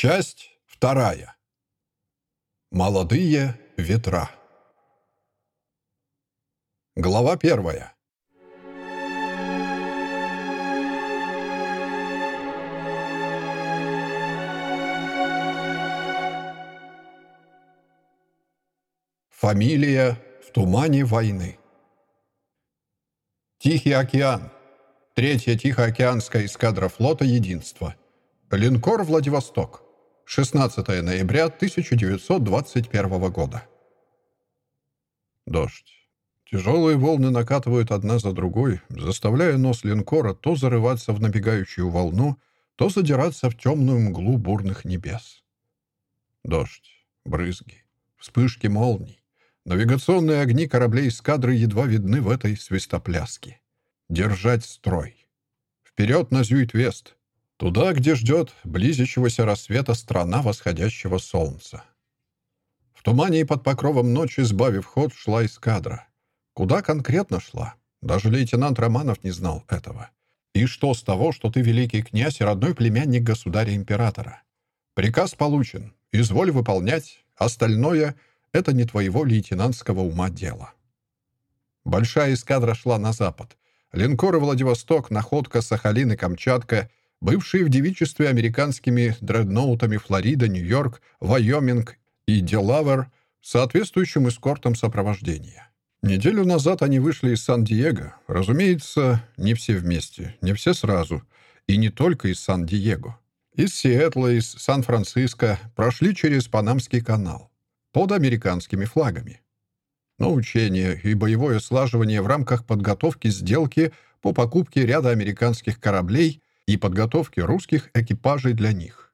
Часть вторая. Молодые ветра. Глава первая. Фамилия в тумане войны. Тихий океан. Третья Тихоокеанская эскадра флота «Единство». Линкор «Владивосток». 16 ноября 1921 года. Дождь. Тяжелые волны накатывают одна за другой, заставляя нос линкора то зарываться в набегающую волну, то задираться в темную мглу бурных небес. Дождь, брызги, вспышки молний. Навигационные огни кораблей эскадры едва видны в этой свистопляске. Держать строй. Вперед на Зюит-Вест. Туда, где ждет близящегося рассвета страна восходящего солнца. В тумане и под покровом ночи, сбавив ход, шла эскадра. Куда конкретно шла? Даже лейтенант Романов не знал этого. И что с того, что ты великий князь и родной племянник государя-императора? Приказ получен. Изволь выполнять. Остальное — это не твоего лейтенантского ума дело. Большая эскадра шла на запад. Линкоры «Владивосток», «Находка», «Сахалин» и «Камчатка», бывшие в девичестве американскими дредноутами «Флорида», «Нью-Йорк», «Вайоминг» и «Делавер» соответствующим эскортом сопровождения. Неделю назад они вышли из Сан-Диего. Разумеется, не все вместе, не все сразу. И не только из Сан-Диего. Из Сиэтла, из Сан-Франциско прошли через Панамский канал под американскими флагами. Но учение и боевое слаживание в рамках подготовки сделки по покупке ряда американских кораблей и подготовки русских экипажей для них.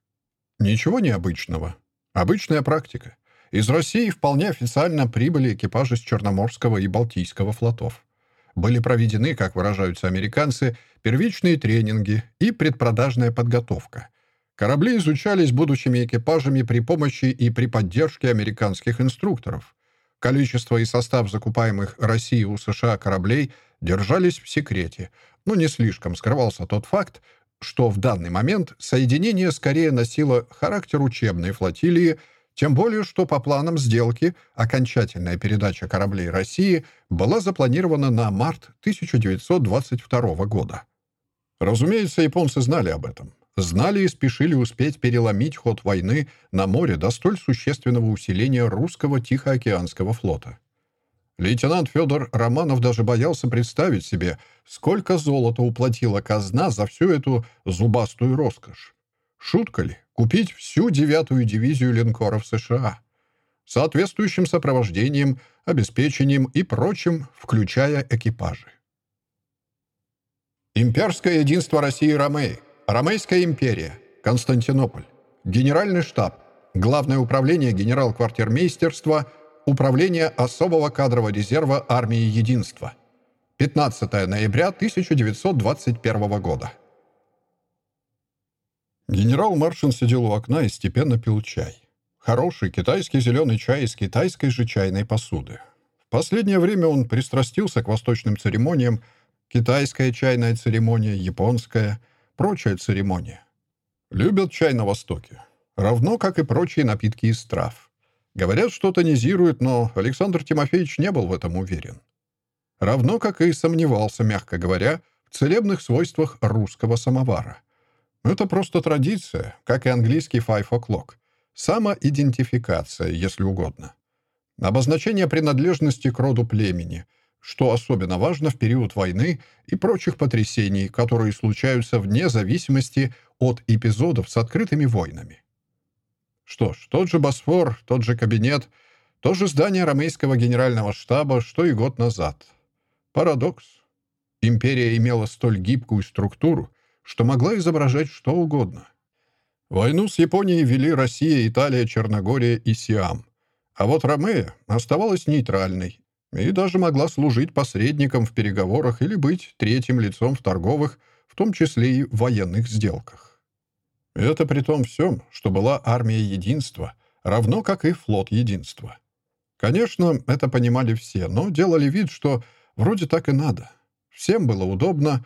Ничего необычного. Обычная практика. Из России вполне официально прибыли экипажи с Черноморского и Балтийского флотов. Были проведены, как выражаются американцы, первичные тренинги и предпродажная подготовка, Корабли изучались будущими экипажами при помощи и при поддержке американских инструкторов. Количество и состав закупаемых Россией у США кораблей держались в секрете, но не слишком скрывался тот факт, что в данный момент соединение скорее носило характер учебной флотилии, тем более что по планам сделки окончательная передача кораблей России была запланирована на март 1922 года. Разумеется, японцы знали об этом знали и спешили успеть переломить ход войны на море до столь существенного усиления русского Тихоокеанского флота. Лейтенант Федор Романов даже боялся представить себе, сколько золота уплатила казна за всю эту зубастую роскошь. Шутка ли? Купить всю девятую дивизию линкоров США. Соответствующим сопровождением, обеспечением и прочим, включая экипажи. Имперское единство России и Ромеи Ромейская империя. Константинополь. Генеральный штаб. Главное управление генерал-квартирмейстерства. Управление особого кадрового резерва армии Единства. 15 ноября 1921 года. Генерал Маршин сидел у окна и степенно пил чай. Хороший китайский зеленый чай из китайской же чайной посуды. В последнее время он пристрастился к восточным церемониям. Китайская чайная церемония, японская – прочая церемония. Любят чай на Востоке, равно как и прочие напитки из трав. Говорят, что тонизирует, но Александр Тимофеевич не был в этом уверен. Равно как и сомневался, мягко говоря, в целебных свойствах русского самовара. Это просто традиция, как и английский five o'clock. Самоидентификация, если угодно. Обозначение принадлежности к роду племени — что особенно важно в период войны и прочих потрясений, которые случаются вне зависимости от эпизодов с открытыми войнами. Что ж, тот же Босфор, тот же кабинет, то же здание ромейского генерального штаба, что и год назад. Парадокс. Империя имела столь гибкую структуру, что могла изображать что угодно. Войну с Японией вели Россия, Италия, Черногория и Сиам. А вот Ромея оставалась нейтральной и даже могла служить посредником в переговорах или быть третьим лицом в торговых, в том числе и военных сделках. Это при том всем, что была армия единства, равно как и флот единства. Конечно, это понимали все, но делали вид, что вроде так и надо. Всем было удобно,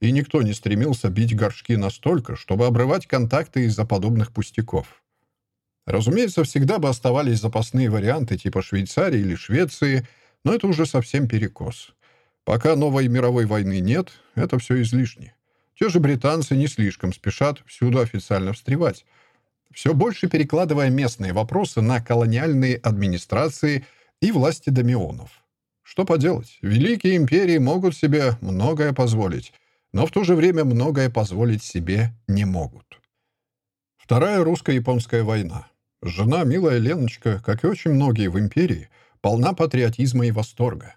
и никто не стремился бить горшки настолько, чтобы обрывать контакты из-за подобных пустяков. Разумеется, всегда бы оставались запасные варианты типа Швейцарии или Швеции, но это уже совсем перекос. Пока новой мировой войны нет, это все излишне. Те же британцы не слишком спешат всюду официально встревать, все больше перекладывая местные вопросы на колониальные администрации и власти домионов. Что поделать, великие империи могут себе многое позволить, но в то же время многое позволить себе не могут. Вторая русско-японская война. Жена, милая Леночка, как и очень многие в империи, полна патриотизма и восторга.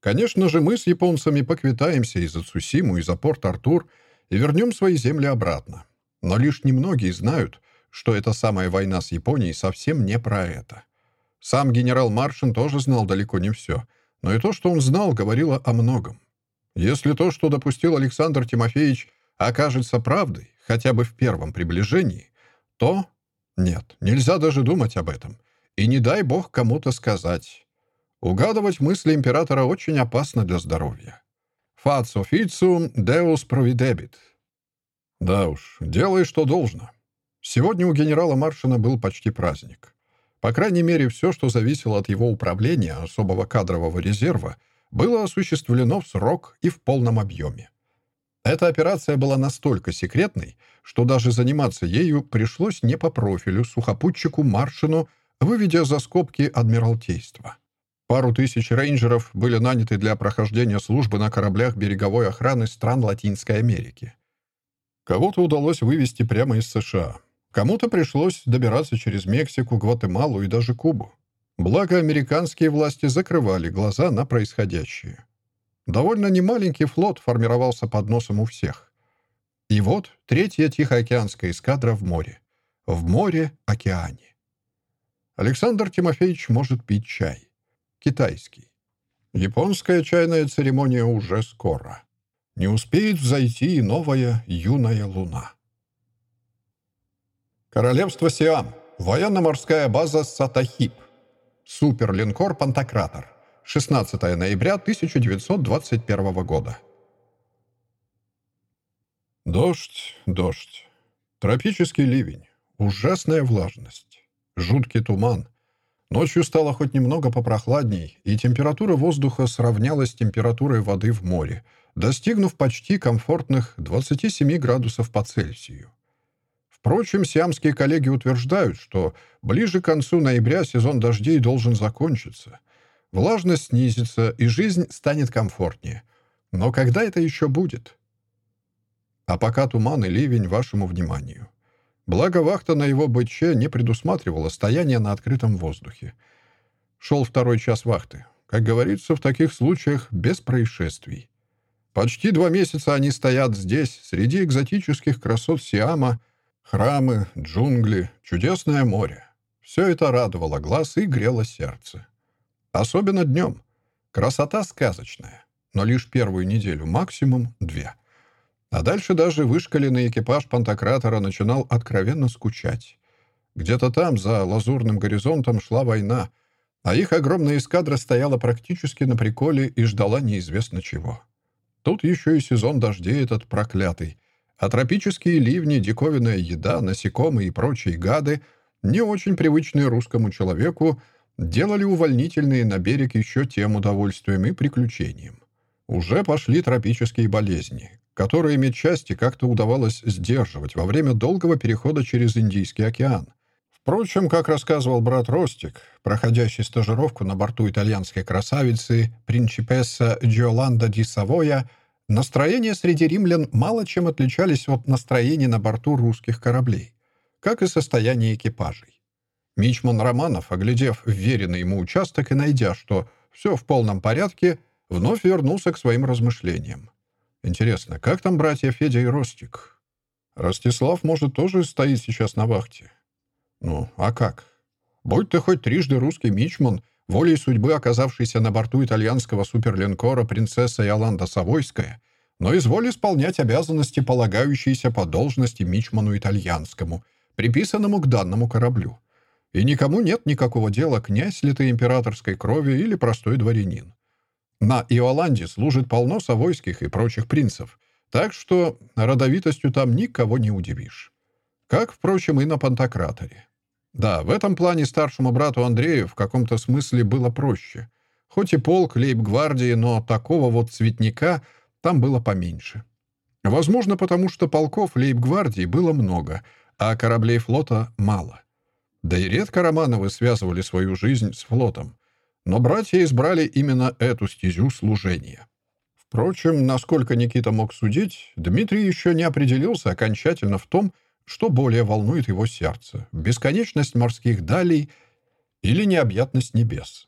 Конечно же, мы с японцами поквитаемся и за Цусиму, и за Порт-Артур, вернем свои земли обратно. Но лишь немногие знают, что эта самая война с Японией совсем не про это. Сам генерал Маршин тоже знал далеко не все, но и то, что он знал, говорило о многом. Если то, что допустил Александр Тимофеевич, окажется правдой, хотя бы в первом приближении, то нет, нельзя даже думать об этом. И не дай бог кому-то сказать. Угадывать мысли императора очень опасно для здоровья. «Фац официум деус провидебит». Да уж, делай, что должно. Сегодня у генерала Маршина был почти праздник. По крайней мере, все, что зависело от его управления особого кадрового резерва, было осуществлено в срок и в полном объеме. Эта операция была настолько секретной, что даже заниматься ею пришлось не по профилю сухопутчику Маршину, выведя за скобки Адмиралтейства. Пару тысяч рейнджеров были наняты для прохождения службы на кораблях береговой охраны стран Латинской Америки. Кого-то удалось вывести прямо из США. Кому-то пришлось добираться через Мексику, Гватемалу и даже Кубу. Благо, американские власти закрывали глаза на происходящее. Довольно немаленький флот формировался под носом у всех. И вот третья Тихоокеанская эскадра в море. В море-океане. Александр Тимофеевич может пить чай. Китайский. Японская чайная церемония уже скоро. Не успеет взойти и новая юная луна. Королевство Сиам. Военно-морская база Сатахип. Суперлинкор «Пантократор». 16 ноября 1921 года. Дождь, дождь. Тропический ливень. Ужасная влажность. Жуткий туман. Ночью стало хоть немного попрохладней, и температура воздуха сравнялась с температурой воды в море, достигнув почти комфортных 27 градусов по Цельсию. Впрочем, сиамские коллеги утверждают, что ближе к концу ноября сезон дождей должен закончиться — Влажность снизится, и жизнь станет комфортнее. Но когда это еще будет? А пока туман и ливень вашему вниманию. Благо вахта на его БЧ не предусматривала стояние на открытом воздухе. Шел второй час вахты. Как говорится, в таких случаях без происшествий. Почти два месяца они стоят здесь, среди экзотических красот Сиама, храмы, джунгли, чудесное море. Все это радовало глаз и грело сердце. Особенно днем. Красота сказочная. Но лишь первую неделю, максимум две. А дальше даже вышкаленный экипаж Пантократора начинал откровенно скучать. Где-то там, за лазурным горизонтом, шла война, а их огромная эскадра стояла практически на приколе и ждала неизвестно чего. Тут еще и сезон дождей этот проклятый, а тропические ливни, диковинная еда, насекомые и прочие гады, не очень привычные русскому человеку, делали увольнительные на берег еще тем удовольствием и приключением. Уже пошли тропические болезни, которые медчасти как-то удавалось сдерживать во время долгого перехода через Индийский океан. Впрочем, как рассказывал брат Ростик, проходящий стажировку на борту итальянской красавицы Принчипесса Джиоланда ди Савоя, настроения среди римлян мало чем отличались от настроений на борту русских кораблей, как и состояние экипажей. Мичман Романов, оглядев вверенный ему участок и найдя, что все в полном порядке, вновь вернулся к своим размышлениям. Интересно, как там братья Федя и Ростик? Ростислав, может, тоже стоит сейчас на вахте? Ну, а как? Будь ты хоть трижды русский мичман, волей судьбы оказавшийся на борту итальянского суперлинкора принцесса Иоланда Савойская, но изволь исполнять обязанности, полагающиеся по должности мичману итальянскому, приписанному к данному кораблю — и никому нет никакого дела, князь ли ты императорской крови или простой дворянин. На Иоланде служит полно савойских и прочих принцев, Так что родовитостью там никого не удивишь. Как, впрочем, и на Пантократоре. Да, в этом плане старшему брату Андрею в каком-то смысле было проще. Хоть и полк лейб-гвардии, но такого вот цветника там было поменьше. Возможно, потому что полков лейб-гвардии было много, а кораблей флота мало. Да и редко Романовы связывали свою жизнь с флотом. Но братья избрали именно эту стезю служения. Впрочем, насколько Никита мог судить, Дмитрий еще не определился окончательно в том, что более волнует его сердце — бесконечность морских далей или необъятность небес.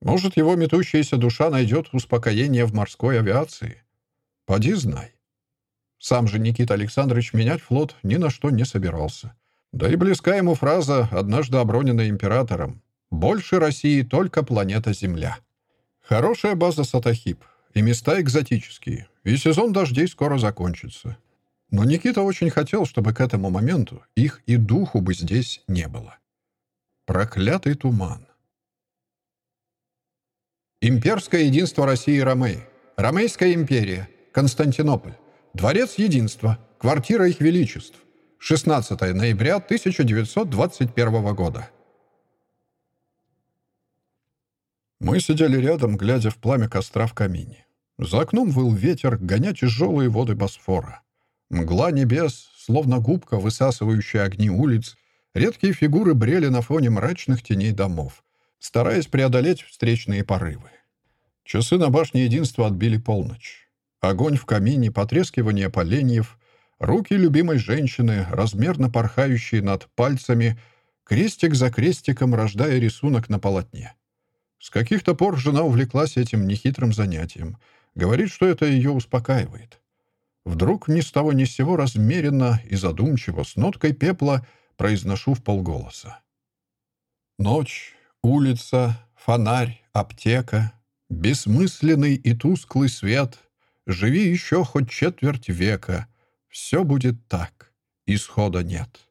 Может, его метущаяся душа найдет успокоение в морской авиации? Поди знай. Сам же Никита Александрович менять флот ни на что не собирался. Да и близка ему фраза, однажды оброненная императором. «Больше России только планета Земля». Хорошая база Сатахип, и места экзотические, и сезон дождей скоро закончится. Но Никита очень хотел, чтобы к этому моменту их и духу бы здесь не было. Проклятый туман. Имперское единство России и Ромеи. Ромейская империя. Константинополь. Дворец единства. Квартира их величеств. 16 ноября 1921 года. Мы сидели рядом, глядя в пламя костра в камине. За окном выл ветер, гоня тяжелые воды Босфора. Мгла небес, словно губка, высасывающая огни улиц, редкие фигуры брели на фоне мрачных теней домов, стараясь преодолеть встречные порывы. Часы на башне единства отбили полночь. Огонь в камине, потрескивание поленьев, руки любимой женщины, размерно порхающие над пальцами, крестик за крестиком рождая рисунок на полотне. С каких-то пор жена увлеклась этим нехитрым занятием. Говорит, что это ее успокаивает. Вдруг ни с того ни с сего размеренно и задумчиво с ноткой пепла произношу в полголоса. Ночь, улица, фонарь, аптека, бессмысленный и тусклый свет. Живи еще хоть четверть века. Все будет так, исхода нет.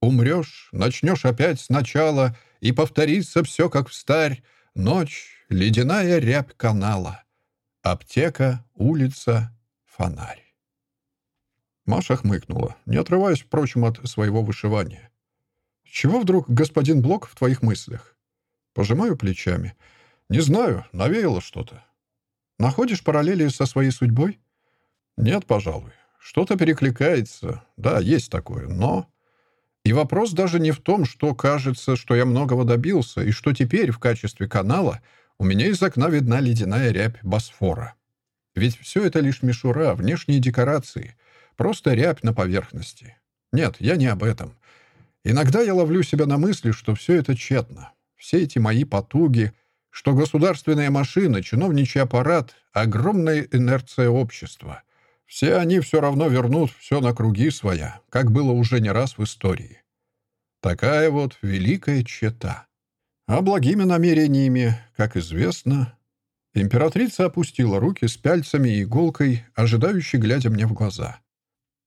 Умрешь, начнешь опять сначала, и повторится все, как в старь. Ночь, ледяная рябь канала. Аптека, улица, фонарь. Маша хмыкнула, не отрываясь, впрочем, от своего вышивания. «Чего вдруг, господин Блок, в твоих мыслях?» Пожимаю плечами. «Не знаю, навеяло что-то». «Находишь параллели со своей судьбой?» «Нет, пожалуй. Что-то перекликается. Да, есть такое, но...» И вопрос даже не в том, что кажется, что я многого добился, и что теперь в качестве канала у меня из окна видна ледяная рябь Босфора. Ведь все это лишь мишура, внешние декорации, просто рябь на поверхности. Нет, я не об этом. Иногда я ловлю себя на мысли, что все это тщетно. Все эти мои потуги, что государственная машина, чиновничий аппарат, огромная инерция общества. Все они все равно вернут все на круги своя, как было уже не раз в истории. Такая вот великая чета. А благими намерениями, как известно, Императрица опустила руки с пяльцами и иголкой, ожидающе глядя мне в глаза.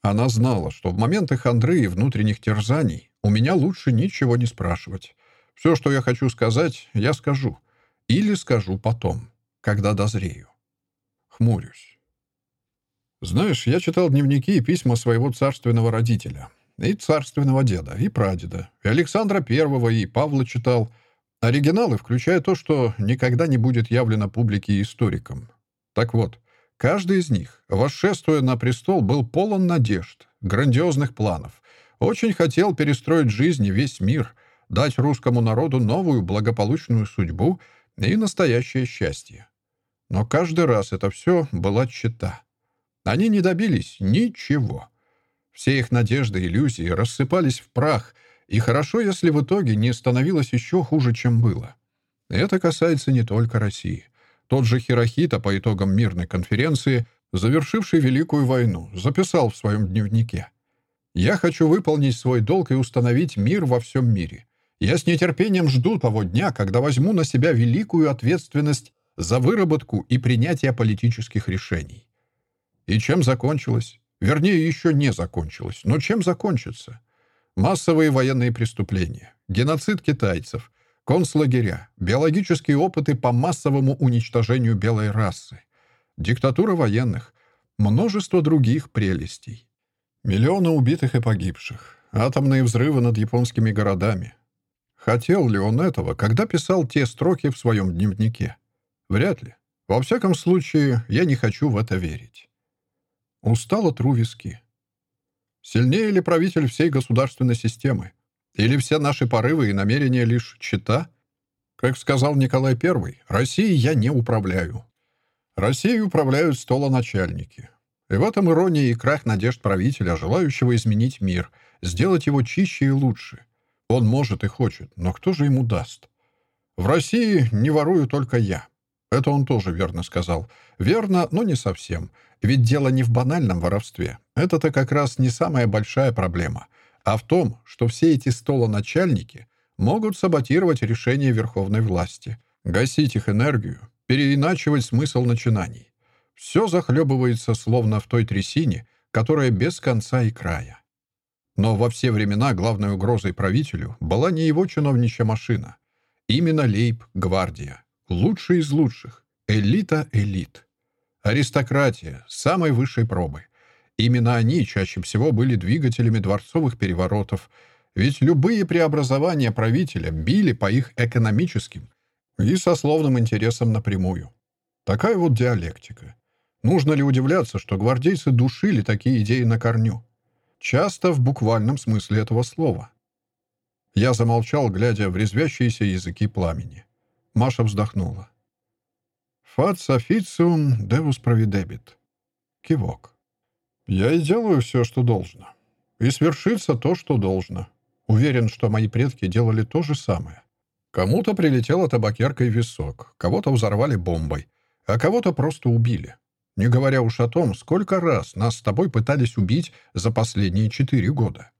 Она знала, что в моменты хандры и внутренних терзаний у меня лучше ничего не спрашивать. Все, что я хочу сказать, я скажу. Или скажу потом, когда дозрею. Хмурюсь. Знаешь, я читал дневники и письма своего царственного родителя. И царственного деда, и прадеда. И Александра Первого, и Павла читал — Оригиналы, включая то, что никогда не будет явлено публике и историкам. Так вот, каждый из них, восшествуя на престол, был полон надежд, грандиозных планов. Очень хотел перестроить жизнь и весь мир, дать русскому народу новую благополучную судьбу и настоящее счастье. Но каждый раз это все была чета. Они не добились ничего. Все их надежды иллюзии рассыпались в прах — и хорошо, если в итоге не становилось еще хуже, чем было. Это касается не только России. Тот же Хирохита по итогам мирной конференции, завершивший Великую войну, записал в своем дневнике. «Я хочу выполнить свой долг и установить мир во всем мире. Я с нетерпением жду того дня, когда возьму на себя великую ответственность за выработку и принятие политических решений». И чем закончилось? Вернее, еще не закончилось. Но чем закончится? Массовые военные преступления, геноцид китайцев, концлагеря, биологические опыты по массовому уничтожению белой расы, диктатура военных, Множество других прелестей. Миллионы убитых и погибших. Атомные взрывы над японскими городами. Хотел ли он этого, когда писал те строки в своем дневнике? Вряд ли. Во всяком случае, я не хочу в это верить. Устало тру виски. Сильнее ли правитель всей государственной системы? Или все наши порывы и намерения лишь чита? Как сказал Николай I, Россией я не управляю. Россией управляют столоначальники. И в этом ирония и крах надежд правителя, желающего изменить мир, сделать его чище и лучше. Он может и хочет, но кто же ему даст? В России не ворую только я. Это он тоже верно сказал. Верно, но не совсем. Ведь дело не в банальном воровстве. Это-то как раз не самая большая проблема, а в том, что все эти столоначальники могут саботировать решения верховной власти, гасить их энергию, переиначивать смысл начинаний. Все захлебывается словно в той трясине, которая без конца и края. Но во все времена главной угрозой правителю была не его чиновничья машина. Именно лейб-гвардия. Лучший из лучших. Элита элит. Аристократия самой высшей пробы. Именно они чаще всего были двигателями дворцовых переворотов, ведь любые преобразования правителя били по их экономическим и сословным интересам напрямую. Такая вот диалектика. Нужно ли удивляться, что гвардейцы душили такие идеи на корню? Часто в буквальном смысле этого слова. Я замолчал, глядя в резвящиеся языки пламени. Маша вздохнула. «Фац официум девус провидебит». Кивок. «Я и делаю все, что должно. И свершится то, что должно. Уверен, что мои предки делали то же самое. Кому-то прилетела табакеркой висок, кого-то взорвали бомбой, а кого-то просто убили. Не говоря уж о том, сколько раз нас с тобой пытались убить за последние четыре года.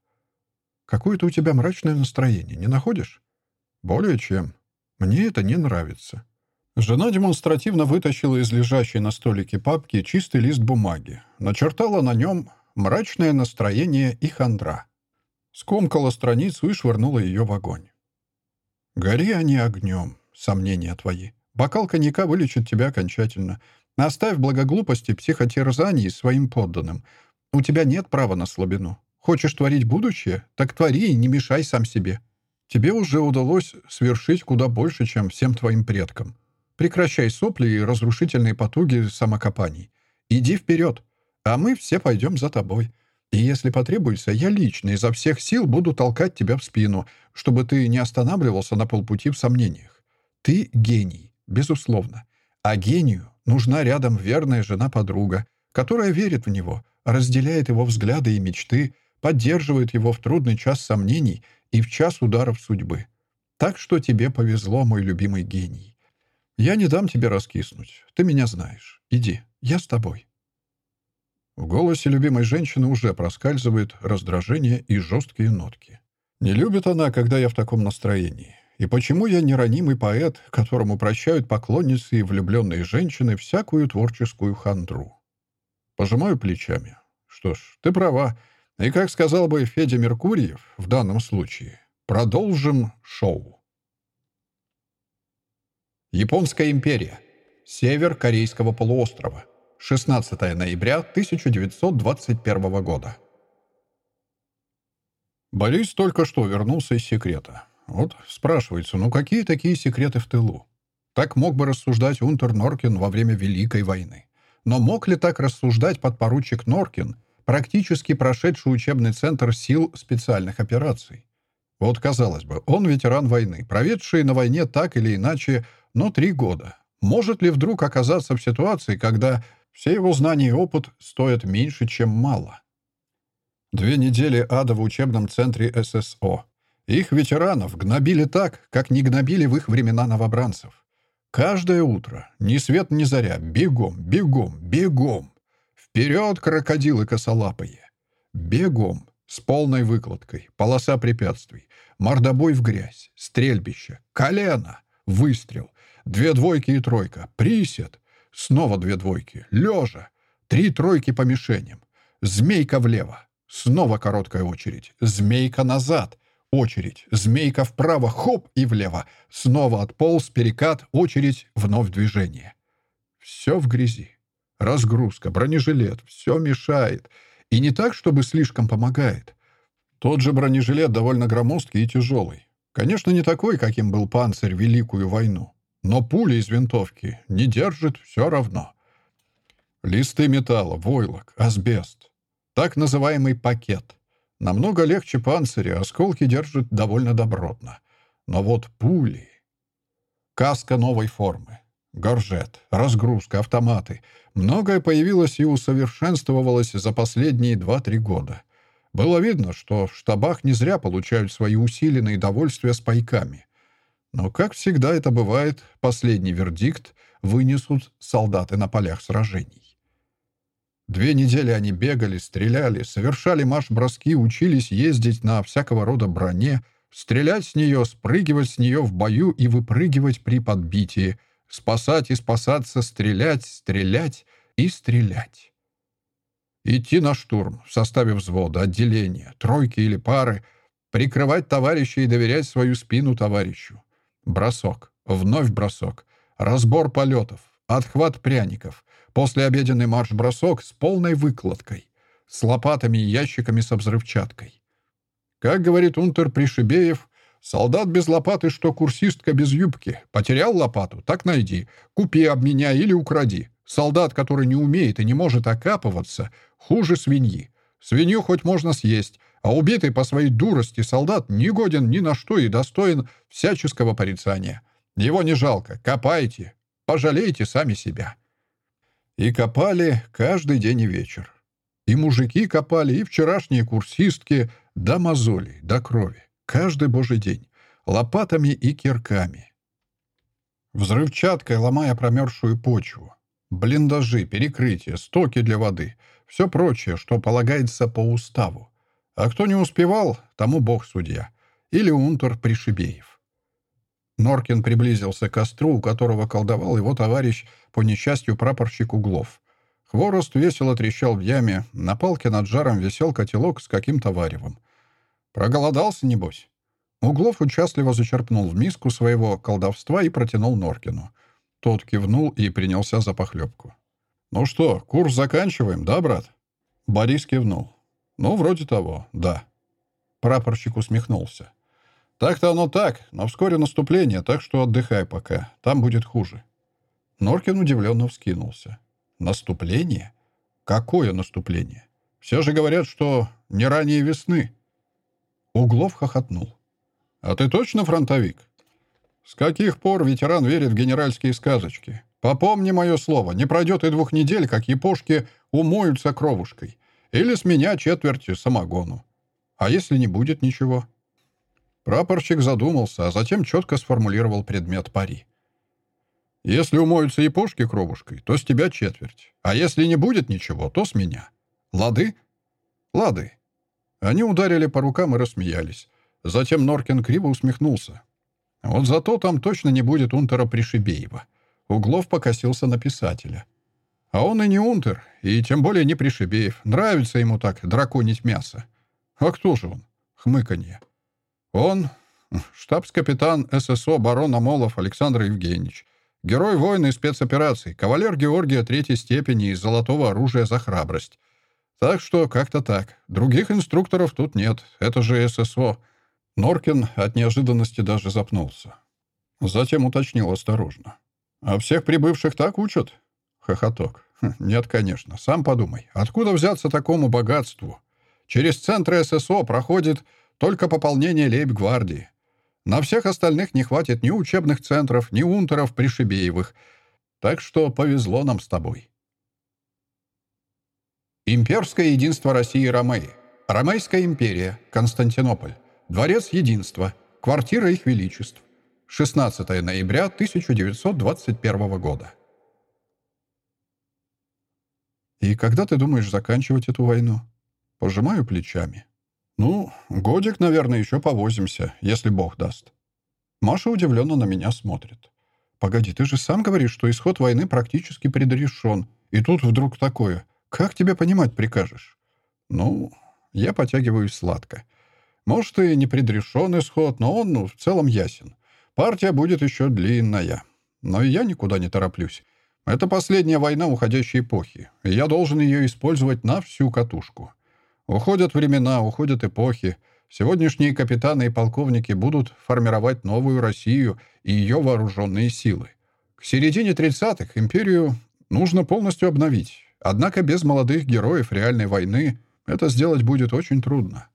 Какое-то у тебя мрачное настроение, не находишь? Более чем. Мне это не нравится. Жена демонстративно вытащила из лежащей на столике папки чистый лист бумаги, начертала на нем мрачное настроение и хандра. Скомкала страницу и швырнула ее в огонь. «Гори они огнем, сомнения твои. Бокал коньяка вылечит тебя окончательно. Оставь благоглупости психотерзаний своим подданным. У тебя нет права на слабину. Хочешь творить будущее? Так твори и не мешай сам себе. Тебе уже удалось свершить куда больше, чем всем твоим предкам. Прекращай сопли и разрушительные потуги самокопаний. Иди вперед, а мы все пойдем за тобой. И если потребуется, я лично изо всех сил буду толкать тебя в спину, чтобы ты не останавливался на полпути в сомнениях. Ты гений, безусловно. А гению нужна рядом верная жена-подруга, которая верит в него, разделяет его взгляды и мечты, поддерживает его в трудный час сомнений и в час ударов судьбы. Так что тебе повезло, мой любимый гений. Я не дам тебе раскиснуть. Ты меня знаешь. Иди, я с тобой. В голосе любимой женщины уже проскальзывает раздражение и жесткие нотки. Не любит она, когда я в таком настроении. И почему я не ранимый поэт, которому прощают поклонницы и влюбленные женщины всякую творческую хандру? Пожимаю плечами. Что ж, ты права. И, как сказал бы Федя Меркурьев в данном случае, продолжим шоу. Японская империя. Север Корейского полуострова. 16 ноября 1921 года. Борис только что вернулся из секрета. Вот спрашивается, ну какие такие секреты в тылу? Так мог бы рассуждать Унтер Норкин во время Великой войны. Но мог ли так рассуждать подпоручик Норкин, практически прошедший учебный центр сил специальных операций? Вот, казалось бы, он ветеран войны, проведший на войне так или иначе, но три года. Может ли вдруг оказаться в ситуации, когда все его знания и опыт стоят меньше, чем мало? Две недели ада в учебном центре ССО. Их ветеранов гнобили так, как не гнобили в их времена новобранцев. Каждое утро, ни свет ни заря, бегом, бегом, бегом. Вперед, крокодилы косолапые. Бегом, с полной выкладкой, полоса препятствий, мордобой в грязь, стрельбище, колено, выстрел, две двойки и тройка, присед, снова две двойки, лежа, три тройки по мишеням, змейка влево, снова короткая очередь, змейка назад, Очередь. Змейка вправо, хоп, и влево. Снова отполз, перекат, очередь, вновь движение. Все в грязи. Разгрузка, бронежилет — все мешает. И не так, чтобы слишком помогает. Тот же бронежилет довольно громоздкий и тяжелый. Конечно, не такой, каким был панцирь в Великую войну. Но пули из винтовки не держит все равно. Листы металла, войлок, асбест. Так называемый пакет. Намного легче панциря, осколки держат довольно добротно. Но вот пули... Каска новой формы. Горжет, разгрузка, автоматы. Многое появилось и усовершенствовалось за последние 2-3 года. Было видно, что в штабах не зря получают свои усиленные довольствия с пайками. Но, как всегда это бывает, последний вердикт вынесут солдаты на полях сражений. Две недели они бегали, стреляли, совершали марш-броски, учились ездить на всякого рода броне, стрелять с нее, спрыгивать с нее в бою и выпрыгивать при подбитии, спасать и спасаться, стрелять, стрелять и стрелять. Идти на штурм в составе взвода, отделения, тройки или пары, прикрывать товарища и доверять свою спину товарищу. Бросок, вновь бросок, разбор полетов, отхват пряников, послеобеденный марш-бросок с полной выкладкой, с лопатами и ящиками со взрывчаткой. Как говорит унтер Пришибеев, солдат без лопаты, что курсистка без юбки. Потерял лопату? Так найди. Купи об меня или укради. Солдат, который не умеет и не может окапываться, хуже свиньи. Свинью хоть можно съесть, а убитый по своей дурости солдат не годен ни на что и достоин всяческого порицания. Его не жалко. Копайте. Пожалейте сами себя. И копали каждый день и вечер. И мужики копали, и вчерашние курсистки, до мозолей, до крови. Каждый божий день. Лопатами и кирками. Взрывчаткой ломая промерзшую почву блиндажи, перекрытия, стоки для воды, все прочее, что полагается по уставу. А кто не успевал, тому бог судья. Или унтер Пришибеев. Норкин приблизился к костру, у которого колдовал его товарищ, по несчастью, прапорщик Углов. Хворост весело трещал в яме, на палке над жаром висел котелок с каким-то варевом. «Проголодался, небось?» Углов участливо зачерпнул в миску своего колдовства и протянул Норкину. Тот кивнул и принялся за похлебку. «Ну что, курс заканчиваем, да, брат?» Борис кивнул. «Ну, вроде того, да». Прапорщик усмехнулся. «Так-то оно так, но вскоре наступление, так что отдыхай пока. Там будет хуже». Норкин удивленно вскинулся. «Наступление? Какое наступление? Все же говорят, что не ранее весны». Углов хохотнул. «А ты точно фронтовик?» С каких пор ветеран верит в генеральские сказочки? Попомни мое слово, не пройдет и двух недель, как япошки умоются кровушкой. Или с меня четвертью самогону. А если не будет ничего? Прапорщик задумался, а затем четко сформулировал предмет пари. Если умоются япошки кровушкой, то с тебя четверть. А если не будет ничего, то с меня. Лады? Лады. Они ударили по рукам и рассмеялись. Затем Норкин криво усмехнулся. Вот зато там точно не будет унтера Пришибеева. Углов покосился на писателя. А он и не унтер, и тем более не Пришибеев. Нравится ему так драконить мясо. А кто же он? Хмыканье. Он штабс-капитан ССО барон Амолов Александр Евгеньевич. Герой войны и спецопераций, кавалер Георгия третьей степени и золотого оружия за храбрость. Так что как-то так. Других инструкторов тут нет. Это же ССО. Норкин от неожиданности даже запнулся. Затем уточнил осторожно. «А всех прибывших так учат?» Хохоток. «Хм, «Нет, конечно. Сам подумай. Откуда взяться такому богатству? Через центры ССО проходит только пополнение лейб-гвардии. На всех остальных не хватит ни учебных центров, ни унтеров Пришибеевых. Так что повезло нам с тобой». Имперское единство России и Ромеи. Ромейская империя. Константинополь. Дворец Единства. Квартира их величеств. 16 ноября 1921 года. «И когда ты думаешь заканчивать эту войну?» Пожимаю плечами. «Ну, годик, наверное, еще повозимся, если Бог даст». Маша удивленно на меня смотрит. «Погоди, ты же сам говоришь, что исход войны практически предрешен. И тут вдруг такое. Как тебе понимать прикажешь?» «Ну, я потягиваюсь сладко. Может, и не предрешен исход, но он ну, в целом ясен. Партия будет еще длинная. Но и я никуда не тороплюсь. Это последняя война уходящей эпохи, и я должен ее использовать на всю катушку. Уходят времена, уходят эпохи. Сегодняшние капитаны и полковники будут формировать новую Россию и ее вооруженные силы. К середине 30-х империю нужно полностью обновить. Однако без молодых героев реальной войны это сделать будет очень трудно.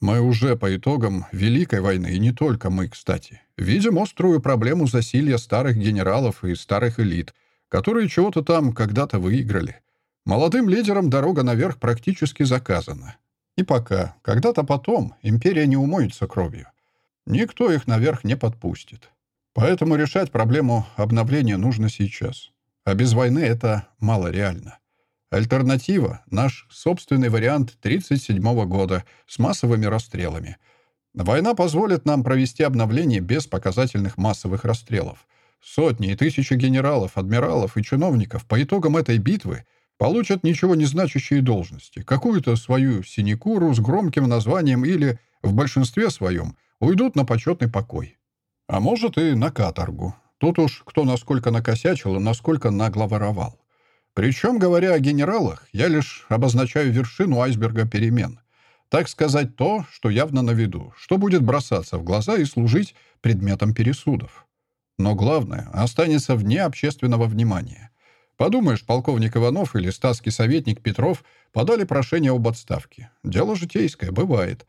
Мы уже по итогам Великой войны, и не только мы, кстати, видим острую проблему засилья старых генералов и старых элит, которые чего-то там когда-то выиграли. Молодым лидерам дорога наверх практически заказана. И пока, когда-то потом, империя не умоется кровью. Никто их наверх не подпустит. Поэтому решать проблему обновления нужно сейчас. А без войны это мало реально. Альтернатива — наш собственный вариант 1937 года с массовыми расстрелами. Война позволит нам провести обновление без показательных массовых расстрелов. Сотни и тысячи генералов, адмиралов и чиновников по итогам этой битвы получат ничего не значащие должности, какую-то свою синекуру с громким названием или, в большинстве своем, уйдут на почетный покой. А может и на каторгу. Тут уж кто насколько накосячил и насколько нагло воровал. Причем, говоря о генералах, я лишь обозначаю вершину айсберга перемен. Так сказать, то, что явно на виду, что будет бросаться в глаза и служить предметом пересудов. Но главное, останется вне общественного внимания. Подумаешь, полковник Иванов или статский советник Петров подали прошение об отставке. Дело житейское, бывает.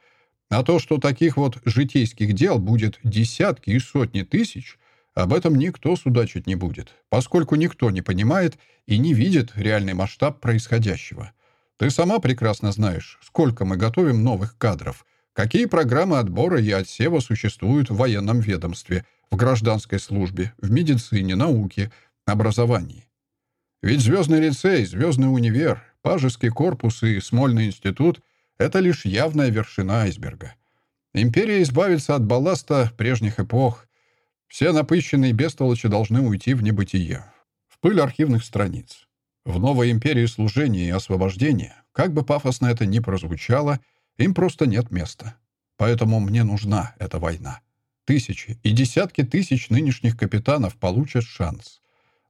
А то, что таких вот житейских дел будет десятки и сотни тысяч, об этом никто судачить не будет, поскольку никто не понимает и не видит реальный масштаб происходящего. Ты сама прекрасно знаешь, сколько мы готовим новых кадров, какие программы отбора и отсева существуют в военном ведомстве, в гражданской службе, в медицине, науке, образовании. Ведь Звездный лицей, Звездный универ, Пажеский корпус и Смольный институт — это лишь явная вершина айсберга. Империя избавится от балласта прежних эпох. Все напыщенные бестолочи должны уйти в небытие, в пыль архивных страниц. В новой империи служения и освобождения, как бы пафосно это ни прозвучало, им просто нет места. Поэтому мне нужна эта война. Тысячи и десятки тысяч нынешних капитанов получат шанс.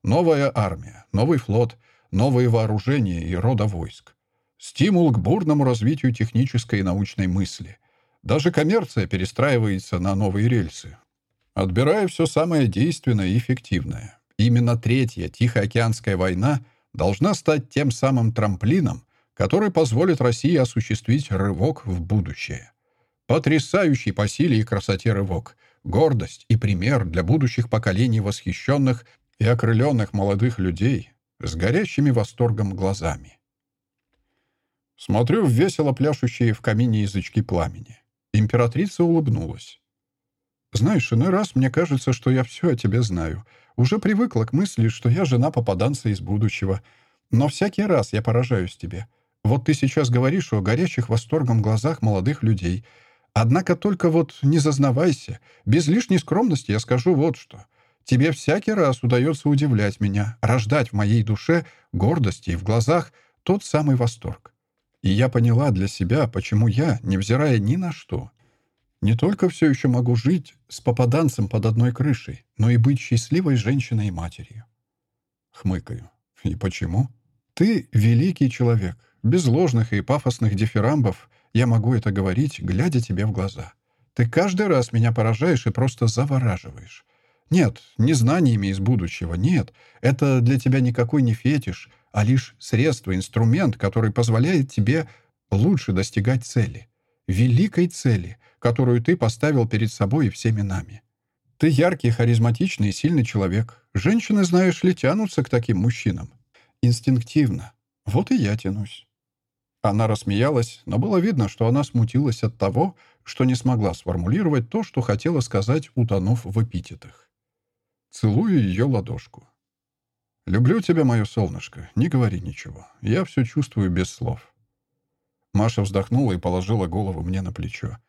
Новая армия, новый флот, новые вооружения и рода войск. Стимул к бурному развитию технической и научной мысли. Даже коммерция перестраивается на новые рельсы. Отбирая все самое действенное и эффективное. Именно Третья Тихоокеанская война должна стать тем самым трамплином, который позволит России осуществить рывок в будущее. Потрясающий по силе и красоте рывок, гордость и пример для будущих поколений восхищенных и окрыленных молодых людей с горящими восторгом глазами. Смотрю в весело пляшущие в камине язычки пламени. Императрица улыбнулась. «Знаешь, иной раз мне кажется, что я все о тебе знаю. Уже привыкла к мысли, что я жена попаданца из будущего. Но всякий раз я поражаюсь тебе. Вот ты сейчас говоришь о горячих восторгом глазах молодых людей — Однако только вот не зазнавайся. Без лишней скромности я скажу вот что. Тебе всякий раз удается удивлять меня, рождать в моей душе гордости и в глазах тот самый восторг. И я поняла для себя, почему я, невзирая ни на что, не только все еще могу жить с попаданцем под одной крышей, но и быть счастливой женщиной и матерью. Хмыкаю. И почему? Ты великий человек, без ложных и пафосных дифирамбов я могу это говорить, глядя тебе в глаза. Ты каждый раз меня поражаешь и просто завораживаешь. Нет, не знаниями из будущего, нет. Это для тебя никакой не фетиш, а лишь средство, инструмент, который позволяет тебе лучше достигать цели. Великой цели, которую ты поставил перед собой и всеми нами. Ты яркий, харизматичный и сильный человек. Женщины, знаешь ли, тянутся к таким мужчинам. Инстинктивно. Вот и я тянусь. Она рассмеялась, но было видно, что она смутилась от того, что не смогла сформулировать то, что хотела сказать, утонув в эпитетах. Целую ее ладошку. «Люблю тебя, мое солнышко. Не говори ничего. Я все чувствую без слов». Маша вздохнула и положила голову мне на плечо.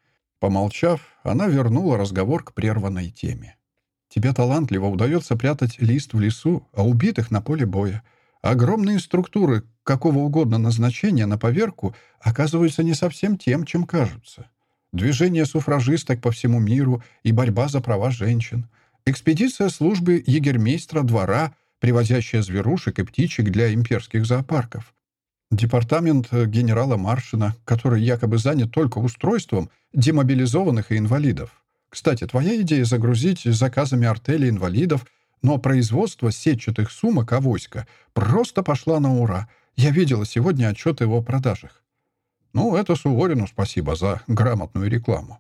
Помолчав, она вернула разговор к прерванной теме. «Тебе талантливо удается прятать лист в лесу, а убитых на поле боя. Огромные структуры какого угодно назначения на поверку оказываются не совсем тем, чем кажутся. Движение суфражисток по всему миру и борьба за права женщин. Экспедиция службы егермейстра двора привозящая зверушек и птичек для имперских зоопарков. Департамент э, генерала Маршина, который якобы занят только устройством демобилизованных и инвалидов. Кстати, твоя идея загрузить заказами артели инвалидов, но производство сетчатых сумок авоська просто пошла на ура. Я видела сегодня отчет его продажах. Ну, это Суворину спасибо за грамотную рекламу.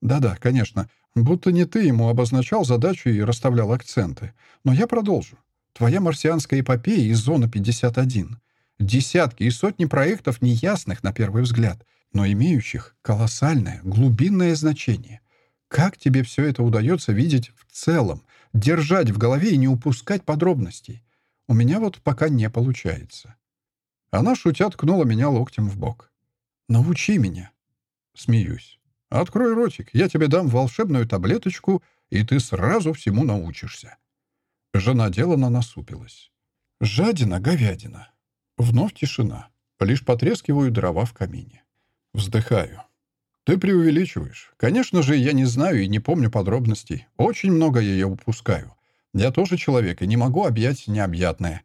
Да-да, конечно. Будто не ты ему обозначал задачу и расставлял акценты. Но я продолжу. Твоя марсианская эпопея из зоны 51. Десятки и сотни проектов неясных на первый взгляд, но имеющих колоссальное, глубинное значение. Как тебе все это удается видеть в целом, держать в голове и не упускать подробностей? У меня вот пока не получается. Она, шутя, ткнула меня локтем в бок. «Научи меня». Смеюсь. «Открой ротик, я тебе дам волшебную таблеточку, и ты сразу всему научишься». Жена делано насупилась. «Жадина, говядина». Вновь тишина. Лишь потрескивают дрова в камине. Вздыхаю. «Ты преувеличиваешь. Конечно же, я не знаю и не помню подробностей. Очень много я упускаю. Я тоже человек и не могу объять необъятное.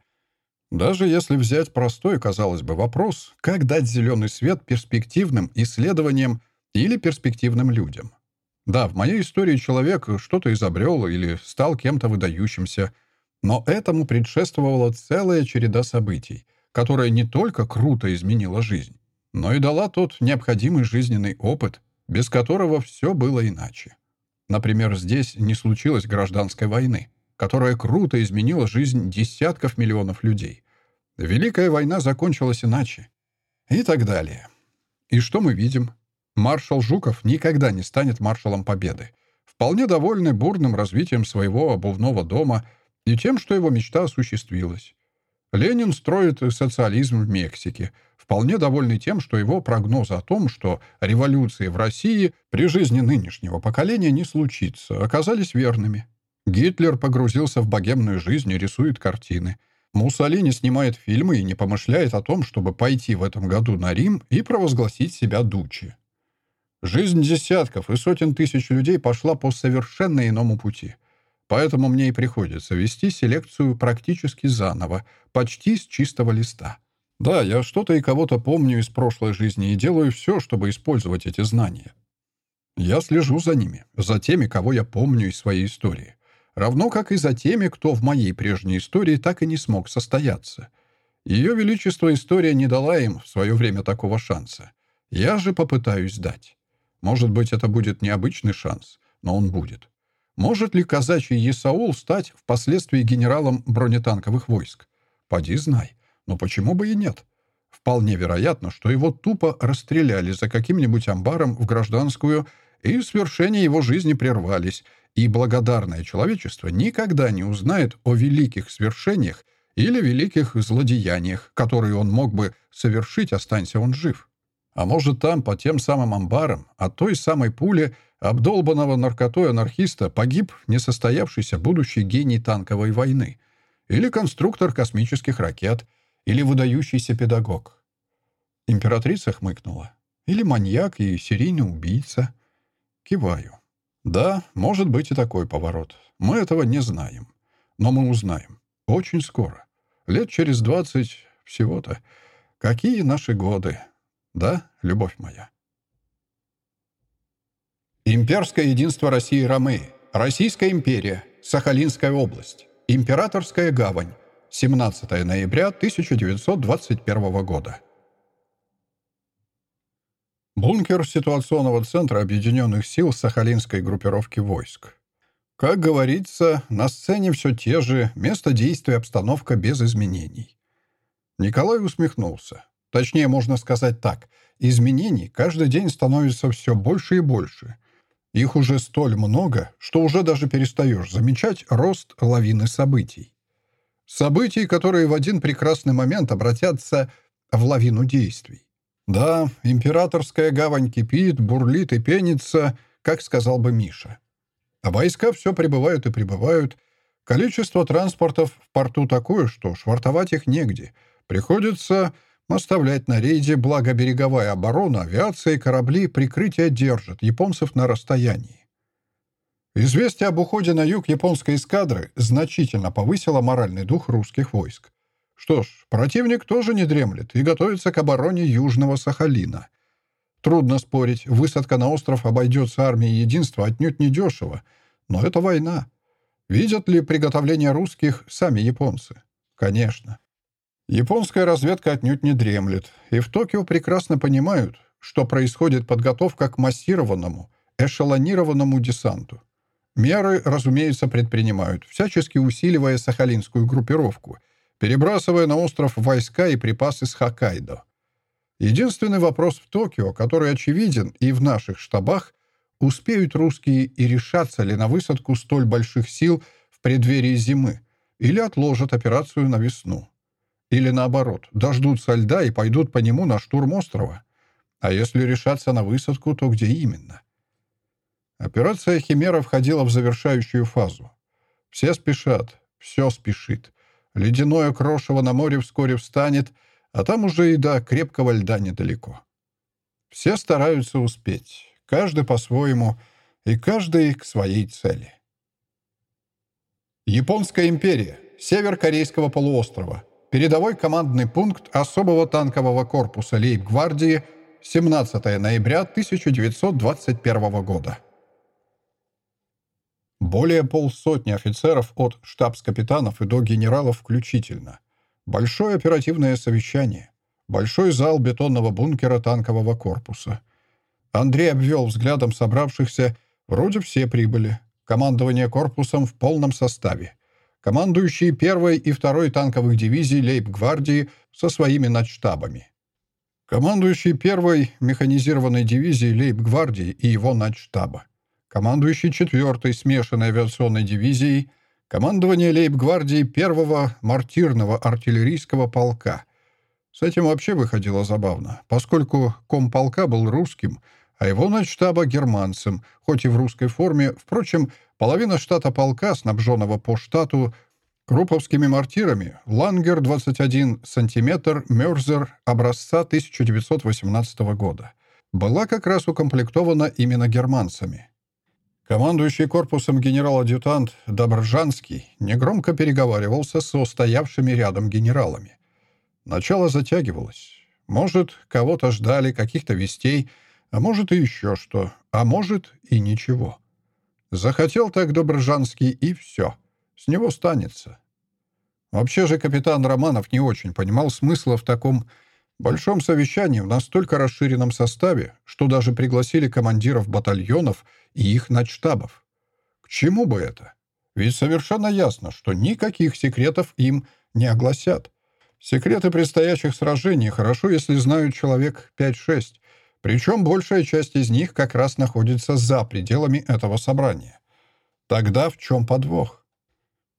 Даже если взять простой, казалось бы, вопрос, как дать зеленый свет перспективным исследованиям или перспективным людям. Да, в моей истории человек что-то изобрел или стал кем-то выдающимся, но этому предшествовала целая череда событий, которая не только круто изменила жизнь, но и дала тот необходимый жизненный опыт, без которого все было иначе. Например, здесь не случилось гражданской войны, которая круто изменила жизнь десятков миллионов людей. Великая война закончилась иначе. И так далее. И что мы видим? Маршал Жуков никогда не станет маршалом Победы. Вполне довольный бурным развитием своего обувного дома и тем, что его мечта осуществилась. Ленин строит социализм в Мексике, вполне довольный тем, что его прогнозы о том, что революции в России при жизни нынешнего поколения не случится, оказались верными. Гитлер погрузился в богемную жизнь и рисует картины. Муссолини снимает фильмы и не помышляет о том, чтобы пойти в этом году на Рим и провозгласить себя дучи. Жизнь десятков и сотен тысяч людей пошла по совершенно иному пути. Поэтому мне и приходится вести селекцию практически заново, почти с чистого листа. Да, я что-то и кого-то помню из прошлой жизни и делаю все, чтобы использовать эти знания. Я слежу за ними, за теми, кого я помню из своей истории. Равно как и за теми, кто в моей прежней истории так и не смог состояться. Ее Величество история не дала им в свое время такого шанса. Я же попытаюсь дать. Может быть, это будет необычный шанс, но он будет. Может ли казачий Есаул стать впоследствии генералом бронетанковых войск? Поди знай. Но почему бы и нет? Вполне вероятно, что его тупо расстреляли за каким-нибудь амбаром в гражданскую, и свершения его жизни прервались, и благодарное человечество никогда не узнает о великих свершениях или великих злодеяниях, которые он мог бы совершить, останься он жив. А может, там, по тем самым амбарам, от той самой пули обдолбанного наркотой анархиста погиб несостоявшийся будущий гений танковой войны, или конструктор космических ракет, или выдающийся педагог. Императрица хмыкнула. Или маньяк и серийный убийца. Киваю. Да, может быть и такой поворот. Мы этого не знаем. Но мы узнаем. Очень скоро. Лет через двадцать всего-то. Какие наши годы? Да, любовь моя? Имперское единство России и Ромеи. Российская империя. Сахалинская область. Императорская гавань. 17 ноября 1921 года. Бункер ситуационного центра Объединенных сил Сахалинской группировки войск. Как говорится, на сцене все те же, место действия, обстановка без изменений. Николай усмехнулся. Точнее, можно сказать так. Изменений каждый день становится все больше и больше. Их уже столь много, что уже даже перестаешь замечать рост лавины событий. Событий, которые в один прекрасный момент обратятся в лавину действий. Да, императорская гавань кипит, бурлит и пенится, как сказал бы Миша. А войска все прибывают и прибывают. Количество транспортов в порту такое, что швартовать их негде. Приходится оставлять на рейде, благо береговая оборона, авиация и корабли прикрытие держат японцев на расстоянии. Известие об уходе на юг японской эскадры значительно повысило моральный дух русских войск. Что ж, противник тоже не дремлет и готовится к обороне Южного Сахалина. Трудно спорить, высадка на остров обойдется армии единства отнюдь недешево, но это война. Видят ли приготовление русских сами японцы? Конечно. Японская разведка отнюдь не дремлет, и в Токио прекрасно понимают, что происходит подготовка к массированному, эшелонированному десанту. Меры, разумеется, предпринимают, всячески усиливая сахалинскую группировку, перебрасывая на остров войска и припасы с Хоккайдо. Единственный вопрос в Токио, который очевиден и в наших штабах, успеют русские и решатся ли на высадку столь больших сил в преддверии зимы, или отложат операцию на весну. Или наоборот, дождутся льда и пойдут по нему на штурм острова. А если решаться на высадку, то где именно? Операция «Химера» входила в завершающую фазу. Все спешат, все спешит. Ледяное крошево на море вскоре встанет, а там уже и до крепкого льда недалеко. Все стараются успеть, каждый по-своему, и каждый к своей цели. Японская империя, север Корейского полуострова, передовой командный пункт особого танкового корпуса Лейб-гвардии, 17 ноября 1921 года. Более полсотни офицеров от штабс-капитанов и до генералов включительно. Большое оперативное совещание. Большой зал бетонного бункера танкового корпуса. Андрей обвел взглядом собравшихся. Вроде все прибыли. Командование корпусом в полном составе. Командующие первой и второй танковых дивизий лейб-гвардии со своими надштабами. Командующий первой механизированной дивизии лейб-гвардии и его надштаба командующий 4-й смешанной авиационной дивизией, командование лейб-гвардии 1-го мартирного артиллерийского полка. С этим вообще выходило забавно, поскольку комполка был русским, а его начштаба — германцем, хоть и в русской форме. Впрочем, половина штата полка, снабженного по штату Круповскими мортирами «Лангер» 21 см «Мёрзер» образца 1918 года была как раз укомплектована именно германцами. Командующий корпусом генерал-адъютант Добржанский негромко переговаривался со стоявшими рядом генералами. Начало затягивалось. Может, кого-то ждали, каких-то вестей, а может и еще что, а может и ничего. Захотел так Добржанский, и все. С него станется. Вообще же капитан Романов не очень понимал смысла в таком большом совещании в настолько расширенном составе, что даже пригласили командиров батальонов и их начштабов. К чему бы это? Ведь совершенно ясно, что никаких секретов им не огласят. Секреты предстоящих сражений хорошо, если знают человек 5-6, причем большая часть из них как раз находится за пределами этого собрания. Тогда в чем подвох?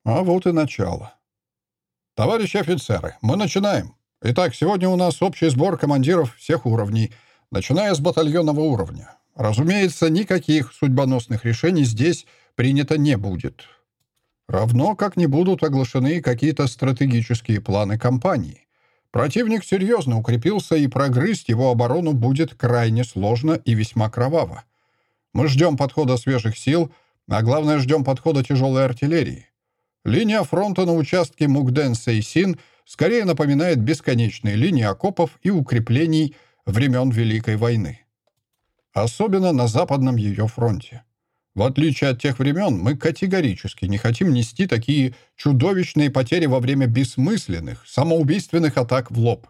А вот и начало. «Товарищи офицеры, мы начинаем!» Итак, сегодня у нас общий сбор командиров всех уровней, начиная с батальонного уровня. Разумеется, никаких судьбоносных решений здесь принято не будет. Равно как не будут оглашены какие-то стратегические планы кампании. Противник серьезно укрепился, и прогрызть его оборону будет крайне сложно и весьма кроваво. Мы ждем подхода свежих сил, а главное, ждем подхода тяжелой артиллерии. Линия фронта на участке Мукден-Сейсин — скорее напоминает бесконечные линии окопов и укреплений времен Великой войны. Особенно на западном ее фронте. В отличие от тех времен, мы категорически не хотим нести такие чудовищные потери во время бессмысленных, самоубийственных атак в лоб.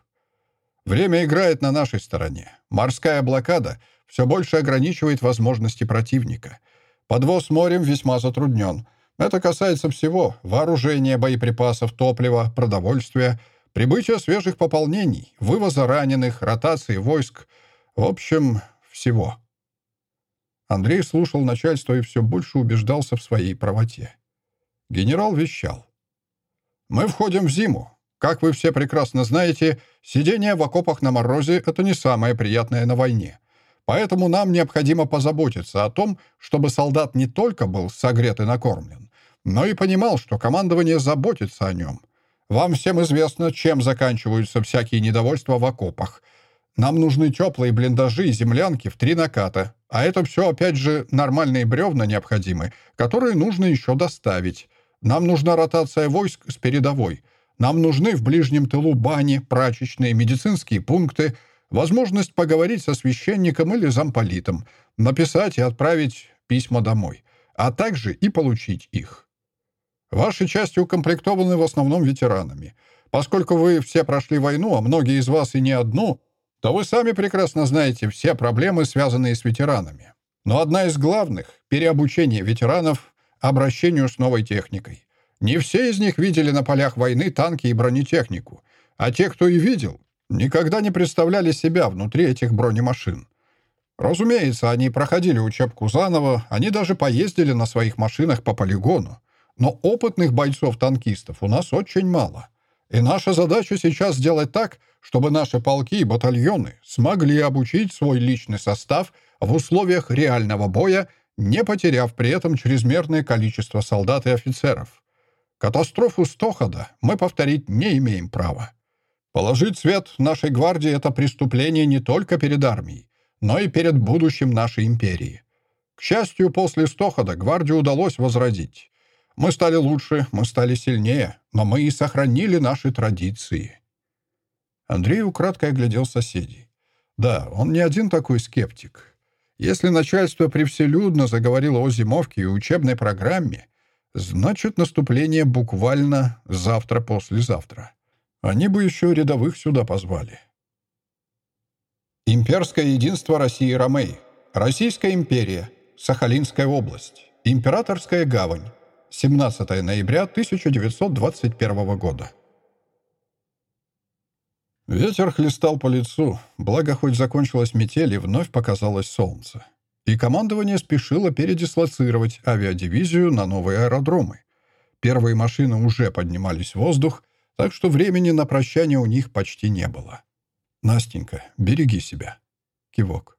Время играет на нашей стороне. Морская блокада все больше ограничивает возможности противника. Подвоз морем весьма затруднен — это касается всего — вооружения, боеприпасов, топлива, продовольствия, прибытия свежих пополнений, вывоза раненых, ротации войск. В общем, всего. Андрей слушал начальство и все больше убеждался в своей правоте. Генерал вещал. «Мы входим в зиму. Как вы все прекрасно знаете, сидение в окопах на морозе — это не самое приятное на войне. Поэтому нам необходимо позаботиться о том, чтобы солдат не только был согрет и накормлен, но и понимал, что командование заботится о нем. Вам всем известно, чем заканчиваются всякие недовольства в окопах. Нам нужны теплые блиндажи и землянки в три наката. А это все, опять же, нормальные бревна необходимы, которые нужно еще доставить. Нам нужна ротация войск с передовой. Нам нужны в ближнем тылу бани, прачечные, медицинские пункты, возможность поговорить со священником или замполитом, написать и отправить письма домой, а также и получить их. Ваши части укомплектованы в основном ветеранами. Поскольку вы все прошли войну, а многие из вас и не одну, то вы сами прекрасно знаете все проблемы, связанные с ветеранами. Но одна из главных — переобучение ветеранов обращению с новой техникой. Не все из них видели на полях войны танки и бронетехнику, а те, кто и видел, никогда не представляли себя внутри этих бронемашин. Разумеется, они проходили учебку заново, они даже поездили на своих машинах по полигону. Но опытных бойцов-танкистов у нас очень мало. И наша задача сейчас сделать так, чтобы наши полки и батальоны смогли обучить свой личный состав в условиях реального боя, не потеряв при этом чрезмерное количество солдат и офицеров. Катастрофу Стохода мы повторить не имеем права. Положить свет нашей гвардии — это преступление не только перед армией, но и перед будущим нашей империи. К счастью, после Стохода гвардию удалось возродить. Мы стали лучше, мы стали сильнее, но мы и сохранили наши традиции. Андрей украдкой оглядел соседей. Да, он не один такой скептик. Если начальство превселюдно заговорило о зимовке и учебной программе, значит, наступление буквально завтра-послезавтра. Они бы еще рядовых сюда позвали. Имперское единство России Ромей. Российская империя. Сахалинская область. Императорская гавань. 17 ноября 1921 года. Ветер хлестал по лицу, благо хоть закончилась метель и вновь показалось солнце. И командование спешило передислоцировать авиадивизию на новые аэродромы. Первые машины уже поднимались в воздух, так что времени на прощание у них почти не было. «Настенька, береги себя». Кивок.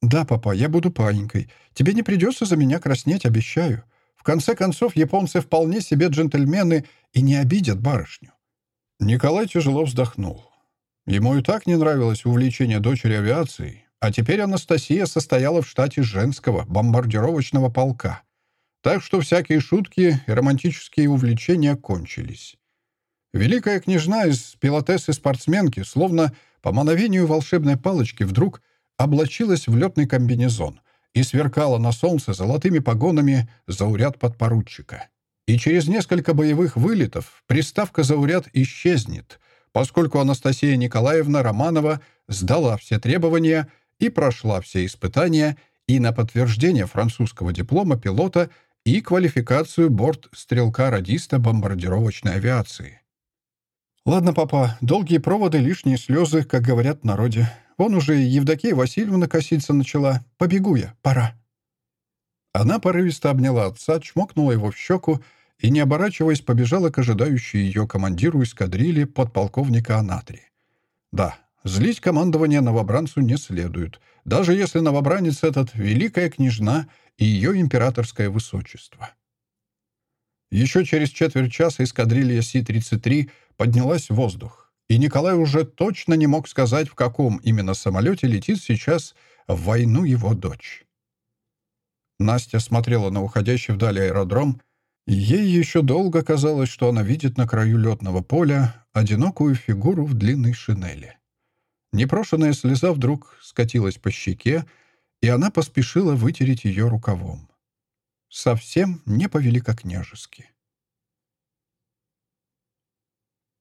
«Да, папа, я буду паинькой. Тебе не придется за меня краснеть, обещаю. В конце концов, японцы вполне себе джентльмены и не обидят барышню». Николай тяжело вздохнул. Ему и так не нравилось увлечение дочери авиацией, а теперь Анастасия состояла в штате женского бомбардировочного полка. Так что всякие шутки и романтические увлечения кончились. Великая княжна из пилотессы-спортсменки, словно по мановению волшебной палочки, вдруг облачилась в летный комбинезон — и сверкала на солнце золотыми погонами зауряд подпоручика. И через несколько боевых вылетов приставка «зауряд» исчезнет, поскольку Анастасия Николаевна Романова сдала все требования и прошла все испытания и на подтверждение французского диплома пилота и квалификацию борт-стрелка-радиста бомбардировочной авиации. «Ладно, папа, долгие проводы, лишние слезы, как говорят в народе. Вон уже Евдокия Васильевна коситься начала. Побегу я, пора». Она порывисто обняла отца, чмокнула его в щеку и, не оборачиваясь, побежала к ожидающей ее командиру эскадрильи подполковника Анатри. Да, злить командование новобранцу не следует, даже если новобранец этот — великая княжна и ее императорское высочество. Еще через четверть часа эскадрилья Си-33 поднялась в воздух и Николай уже точно не мог сказать, в каком именно самолете летит сейчас в войну его дочь. Настя смотрела на уходящий вдали аэродром, ей еще долго казалось, что она видит на краю летного поля одинокую фигуру в длинной шинели. Непрошенная слеза вдруг скатилась по щеке, и она поспешила вытереть ее рукавом. Совсем не по-великокняжески.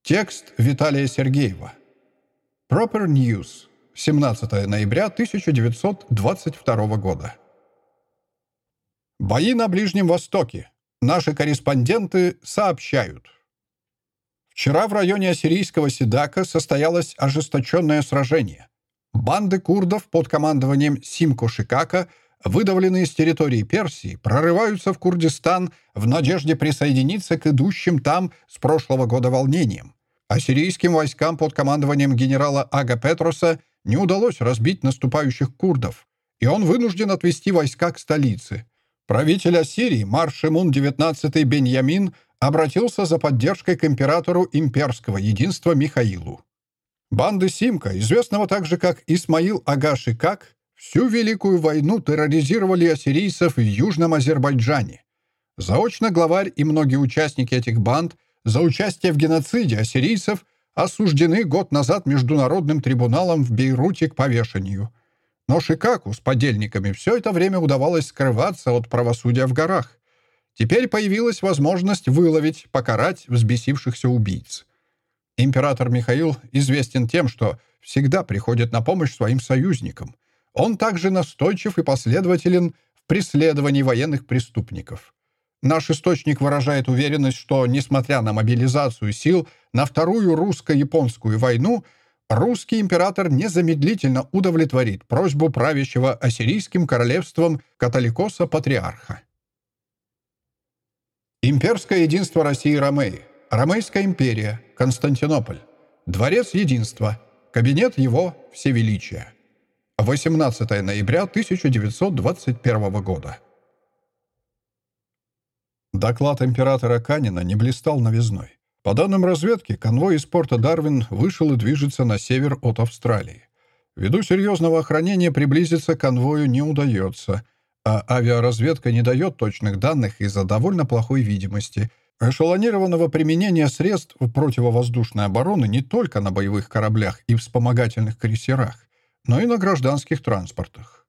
Текст Виталия Сергеева. Proper News. 17 ноября 1922 года. Бои на Ближнем Востоке. Наши корреспонденты сообщают. Вчера в районе ассирийского Седака состоялось ожесточенное сражение. Банды курдов под командованием Симко Шикака, выдавленные с территории Персии, прорываются в Курдистан в надежде присоединиться к идущим там с прошлого года волнениям. Ассирийским войскам под командованием генерала Ага Петроса не удалось разбить наступающих курдов, и он вынужден отвести войска к столице. Правитель Ассирии, Маршимун XIX Беньямин, обратился за поддержкой к императору имперского единства Михаилу. Банды Симка, известного также как Исмаил Агаши Как, всю Великую войну терроризировали ассирийцев в Южном Азербайджане. Заочно главарь и многие участники этих банд за участие в геноциде ассирийцев осуждены год назад Международным трибуналом в Бейруте к повешению. Но Шикаку с подельниками все это время удавалось скрываться от правосудия в горах. Теперь появилась возможность выловить, покарать взбесившихся убийц. Император Михаил известен тем, что всегда приходит на помощь своим союзникам. Он также настойчив и последователен в преследовании военных преступников. Наш источник выражает уверенность, что, несмотря на мобилизацию сил на Вторую русско-японскую войну, русский император незамедлительно удовлетворит просьбу правящего ассирийским королевством католикоса-патриарха. Имперское единство России Ромеи. Ромейская империя. Константинополь. Дворец единства. Кабинет его всевеличия. 18 ноября 1921 года. Доклад императора Канина не блистал новизной. По данным разведки, конвой из порта Дарвин вышел и движется на север от Австралии. Ввиду серьезного охранения приблизиться к конвою не удается — а авиаразведка не дает точных данных из-за довольно плохой видимости, эшелонированного применения средств противовоздушной обороны не только на боевых кораблях и вспомогательных крейсерах, но и на гражданских транспортах.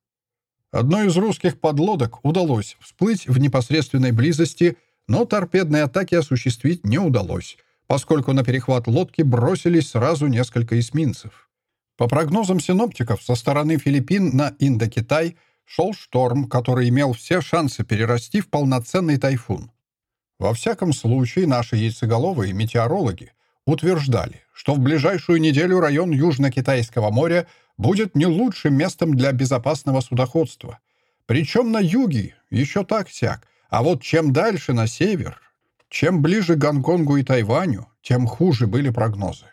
Одной из русских подлодок удалось всплыть в непосредственной близости, но торпедные атаки осуществить не удалось, поскольку на перехват лодки бросились сразу несколько эсминцев. По прогнозам синоптиков, со стороны Филиппин на Индокитай – шел шторм, который имел все шансы перерасти в полноценный тайфун. Во всяком случае, наши яйцеголовые метеорологи утверждали, что в ближайшую неделю район Южно-Китайского моря будет не лучшим местом для безопасного судоходства. Причем на юге еще так-сяк, а вот чем дальше на север, чем ближе к Гонконгу и Тайваню, тем хуже были прогнозы.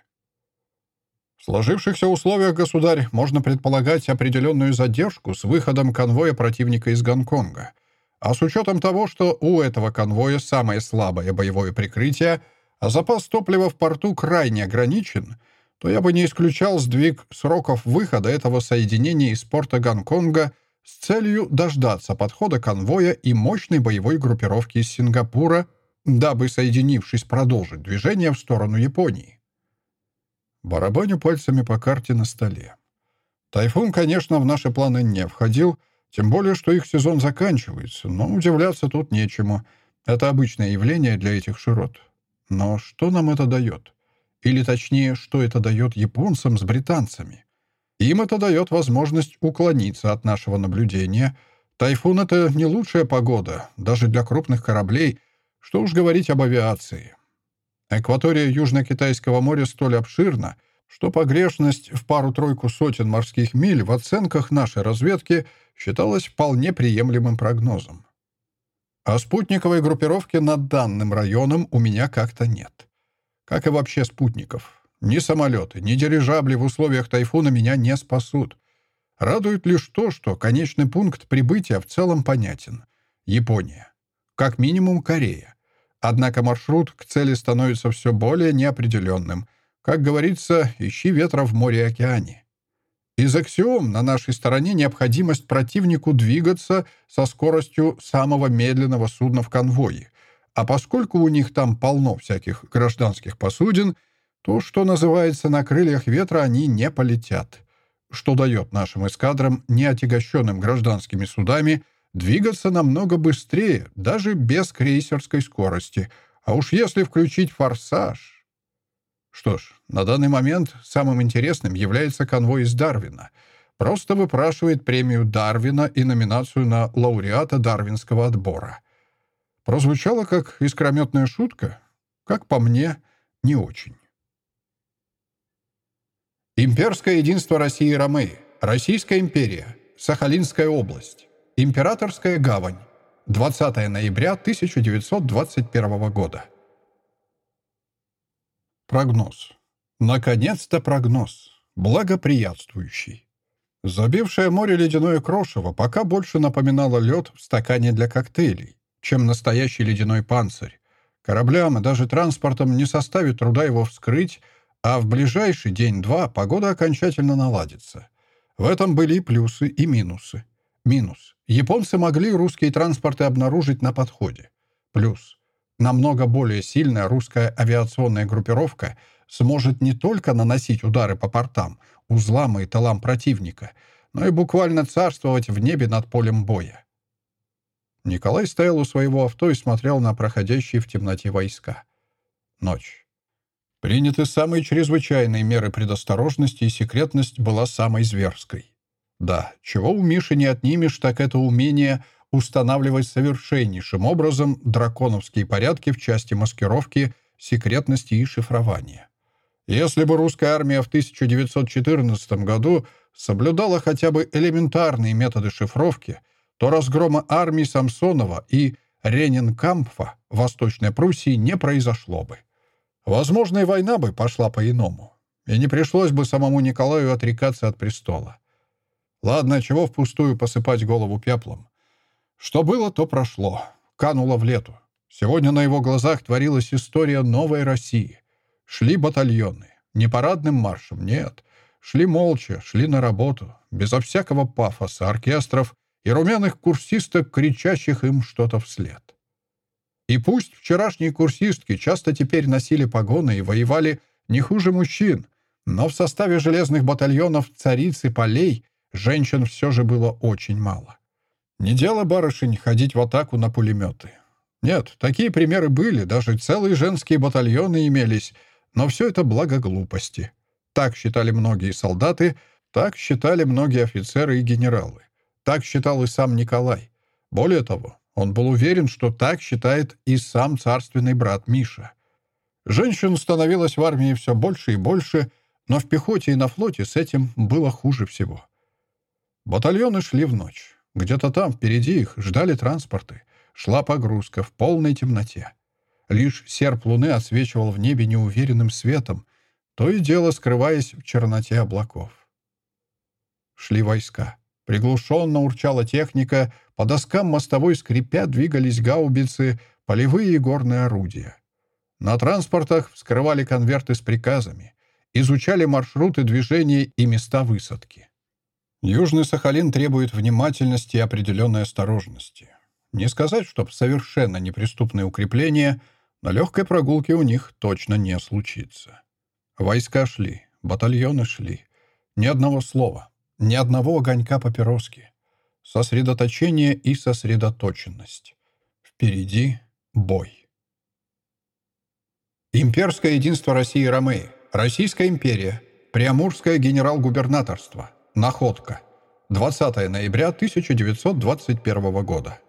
В сложившихся условиях, государь, можно предполагать определенную задержку с выходом конвоя противника из Гонконга. А с учетом того, что у этого конвоя самое слабое боевое прикрытие, а запас топлива в порту крайне ограничен, то я бы не исключал сдвиг сроков выхода этого соединения из порта Гонконга с целью дождаться подхода конвоя и мощной боевой группировки из Сингапура, дабы, соединившись, продолжить движение в сторону Японии. Барабаню пальцами по карте на столе. Тайфун, конечно, в наши планы не входил, тем более, что их сезон заканчивается, но удивляться тут нечему. Это обычное явление для этих широт. Но что нам это дает? Или точнее, что это дает японцам с британцами? Им это дает возможность уклониться от нашего наблюдения. Тайфун — это не лучшая погода, даже для крупных кораблей, что уж говорить об авиации. Экватория Южно-Китайского моря столь обширна, что погрешность в пару-тройку сотен морских миль в оценках нашей разведки считалась вполне приемлемым прогнозом. А спутниковой группировки над данным районом у меня как-то нет. Как и вообще спутников. Ни самолеты, ни дирижабли в условиях тайфуна меня не спасут. Радует лишь то, что конечный пункт прибытия в целом понятен. Япония. Как минимум Корея. Однако маршрут к цели становится все более неопределенным. Как говорится, ищи ветра в море и океане. Из аксиом на нашей стороне необходимость противнику двигаться со скоростью самого медленного судна в конвое. А поскольку у них там полно всяких гражданских посудин, то, что называется, на крыльях ветра они не полетят. Что дает нашим эскадрам, неотягощенным гражданскими судами, двигаться намного быстрее, даже без крейсерской скорости. А уж если включить форсаж... Что ж, на данный момент самым интересным является конвой из Дарвина. Просто выпрашивает премию Дарвина и номинацию на лауреата Дарвинского отбора. Прозвучало как искрометная шутка? Как по мне, не очень. Имперское единство России и Ромеи. Российская империя. Сахалинская область. Императорская гавань. 20 ноября 1921 года. Прогноз. Наконец-то прогноз. Благоприятствующий. Забившее море ледяное крошево пока больше напоминало лед в стакане для коктейлей, чем настоящий ледяной панцирь. Кораблям и даже транспортом не составит труда его вскрыть, а в ближайший день-два погода окончательно наладится. В этом были и плюсы, и минусы. Минус. Японцы могли русские транспорты обнаружить на подходе. Плюс. Намного более сильная русская авиационная группировка сможет не только наносить удары по портам, узлам и талам противника, но и буквально царствовать в небе над полем боя. Николай стоял у своего авто и смотрел на проходящие в темноте войска. Ночь. Приняты самые чрезвычайные меры предосторожности, и секретность была самой зверской. Да, чего у Миши не отнимешь, так это умение устанавливать совершеннейшим образом драконовские порядки в части маскировки, секретности и шифрования. Если бы русская армия в 1914 году соблюдала хотя бы элементарные методы шифровки, то разгрома армии Самсонова и Ренинкампфа в Восточной Пруссии не произошло бы. Возможно, и война бы пошла по-иному, и не пришлось бы самому Николаю отрекаться от престола. Ладно, чего впустую посыпать голову пеплом. Что было, то прошло. Кануло в лету. Сегодня на его глазах творилась история новой России. Шли батальоны. Не парадным маршем, нет. Шли молча, шли на работу, безо всякого пафоса, оркестров и румяных курсисток, кричащих им что-то вслед. И пусть вчерашние курсистки часто теперь носили погоны и воевали не хуже мужчин, но в составе железных батальонов царицы полей женщин все же было очень мало. Не дело барышень ходить в атаку на пулеметы. Нет, такие примеры были, даже целые женские батальоны имелись, но все это благо глупости. Так считали многие солдаты, так считали многие офицеры и генералы. Так считал и сам Николай. Более того, он был уверен, что так считает и сам царственный брат Миша. Женщин становилось в армии все больше и больше, но в пехоте и на флоте с этим было хуже всего. Батальоны шли в ночь. Где-то там, впереди их, ждали транспорты. Шла погрузка в полной темноте. Лишь серп луны освечивал в небе неуверенным светом, то и дело скрываясь в черноте облаков. Шли войска. Приглушенно урчала техника, по доскам мостовой скрипя двигались гаубицы, полевые и горные орудия. На транспортах вскрывали конверты с приказами, изучали маршруты движения и места высадки. Южный Сахалин требует внимательности и определенной осторожности. Не сказать, чтоб совершенно неприступные укрепления, но легкой прогулки у них точно не случится. Войска шли, батальоны шли. Ни одного слова, ни одного огонька папироски. Сосредоточение и сосредоточенность. Впереди бой. Имперское единство России и Ромеи. Российская империя. Приамурское генерал-губернаторство. Находка. 20 ноября 1921 года.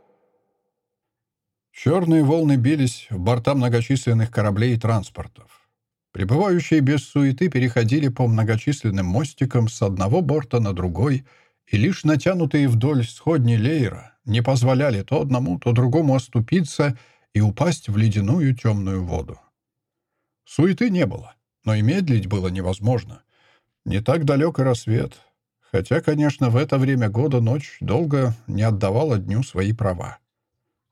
Черные волны бились в борта многочисленных кораблей и транспортов. Прибывающие без суеты переходили по многочисленным мостикам с одного борта на другой, и лишь натянутые вдоль сходни леера не позволяли то одному, то другому оступиться и упасть в ледяную темную воду. Суеты не было, но и медлить было невозможно. Не так далек и рассвет, Хотя, конечно, в это время года ночь долго не отдавала дню свои права.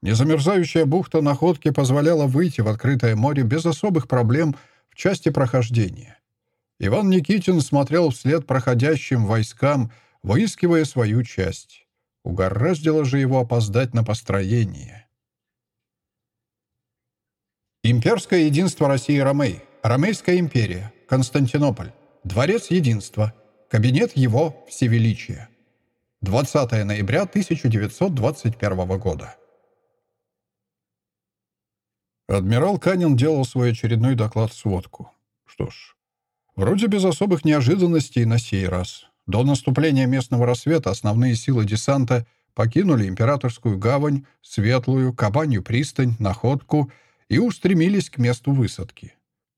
Незамерзающая бухта Находки позволяла выйти в открытое море без особых проблем в части прохождения. Иван Никитин смотрел вслед проходящим войскам, выискивая свою часть. Угораздило же его опоздать на построение. Имперское единство России Ромей. Ромейская империя. Константинополь. Дворец единства. Кабинет его всевеличия. 20 ноября 1921 года. Адмирал Канин делал свой очередной доклад-сводку. Что ж, вроде без особых неожиданностей на сей раз. До наступления местного рассвета основные силы десанта покинули Императорскую гавань, Светлую, Кабанью пристань, Находку и устремились к месту высадки.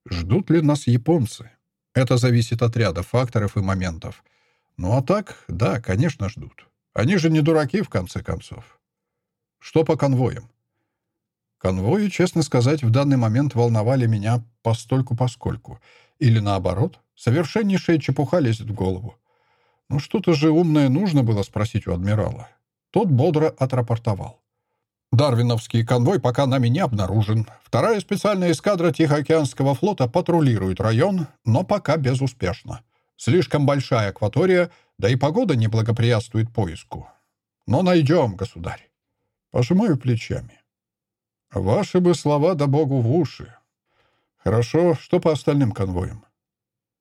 Ждут ли нас японцы? Это зависит от ряда факторов и моментов. Ну а так, да, конечно, ждут. Они же не дураки, в конце концов. Что по конвоям? Конвои, честно сказать, в данный момент волновали меня постольку-поскольку. Или наоборот, совершеннейшая чепуха лезет в голову. Ну что-то же умное нужно было спросить у адмирала. Тот бодро отрапортовал. Дарвиновский конвой пока нами не обнаружен. Вторая специальная эскадра Тихоокеанского флота патрулирует район, но пока безуспешно. Слишком большая акватория, да и погода не благоприятствует поиску. Но найдем, государь. Пожимаю плечами. Ваши бы слова да богу в уши. Хорошо, что по остальным конвоям?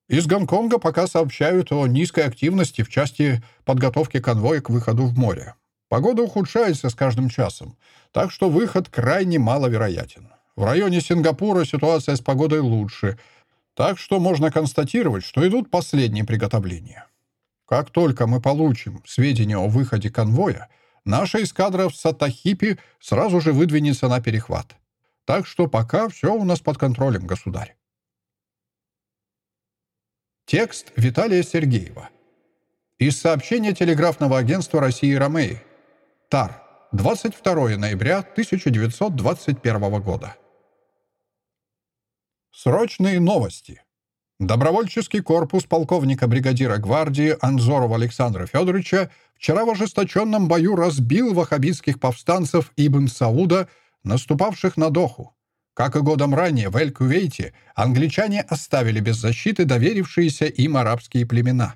Из Гонконга пока сообщают о низкой активности в части подготовки конвоя к выходу в море. Погода ухудшается с каждым часом, так что выход крайне маловероятен. В районе Сингапура ситуация с погодой лучше, так что можно констатировать, что идут последние приготовления. Как только мы получим сведения о выходе конвоя, наша эскадра в Сатахипе сразу же выдвинется на перехват. Так что пока все у нас под контролем, государь. Текст Виталия Сергеева. Из сообщения телеграфного агентства России «Ромеи». ТАР. 22 ноября 1921 года. Срочные новости. Добровольческий корпус полковника-бригадира гвардии Анзорова Александра Федоровича вчера в ожесточенном бою разбил ваххабитских повстанцев Ибн Сауда, наступавших на Доху. Как и годом ранее в Эль-Кувейте, англичане оставили без защиты доверившиеся им арабские племена.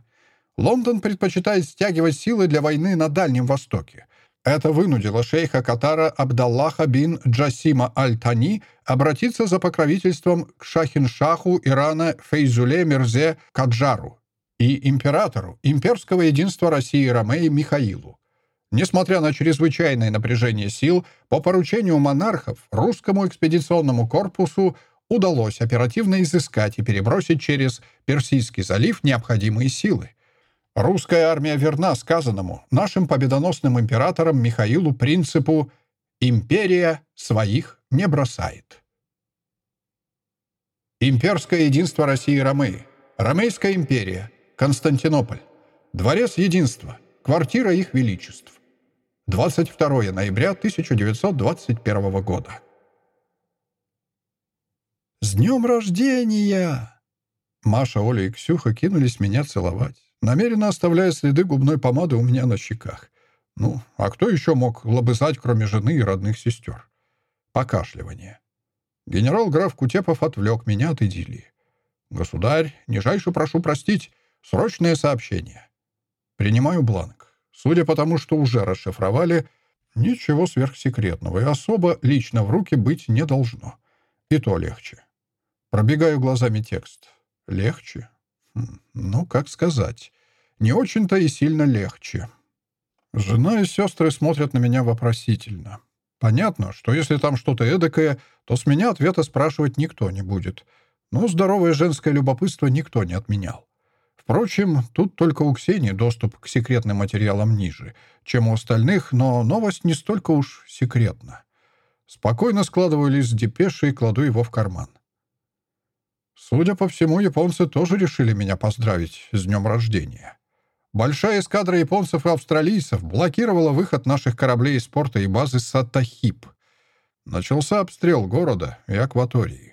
Лондон предпочитает стягивать силы для войны на Дальнем Востоке. Это вынудило шейха Катара Абдаллаха бин Джасима Аль-Тани обратиться за покровительством к шахиншаху Ирана Фейзуле Мирзе Каджару и императору имперского единства России Ромеи Михаилу. Несмотря на чрезвычайное напряжение сил, по поручению монархов русскому экспедиционному корпусу удалось оперативно изыскать и перебросить через Персидский залив необходимые силы. Русская армия верна сказанному нашим победоносным императорам Михаилу принципу «Империя своих не бросает». Имперское единство России и Ромеи. Ромейская империя. Константинополь. Дворец единства. Квартира их величеств. 22 ноября 1921 года. «С днем рождения!» Маша, Оля и Ксюха кинулись меня целовать, намеренно оставляя следы губной помады у меня на щеках. Ну, а кто еще мог лобызать, кроме жены и родных сестер? Покашливание. Генерал-граф Кутепов отвлек меня от идиллии. «Государь, нижайше прошу простить. Срочное сообщение». Принимаю бланк. Судя по тому, что уже расшифровали, ничего сверхсекретного и особо лично в руки быть не должно. И то легче. Пробегаю глазами текст. Легче? Ну, как сказать. Не очень-то и сильно легче. Жена и сестры смотрят на меня вопросительно. Понятно, что если там что-то эдакое, то с меня ответа спрашивать никто не будет. Но здоровое женское любопытство никто не отменял. Впрочем, тут только у Ксении доступ к секретным материалам ниже, чем у остальных, но новость не столько уж секретна. Спокойно складываю лист депеши и кладу его в карман. Судя по всему, японцы тоже решили меня поздравить с днем рождения. Большая эскадра японцев и австралийцев блокировала выход наших кораблей из порта и базы Сатахип. Начался обстрел города и акватории.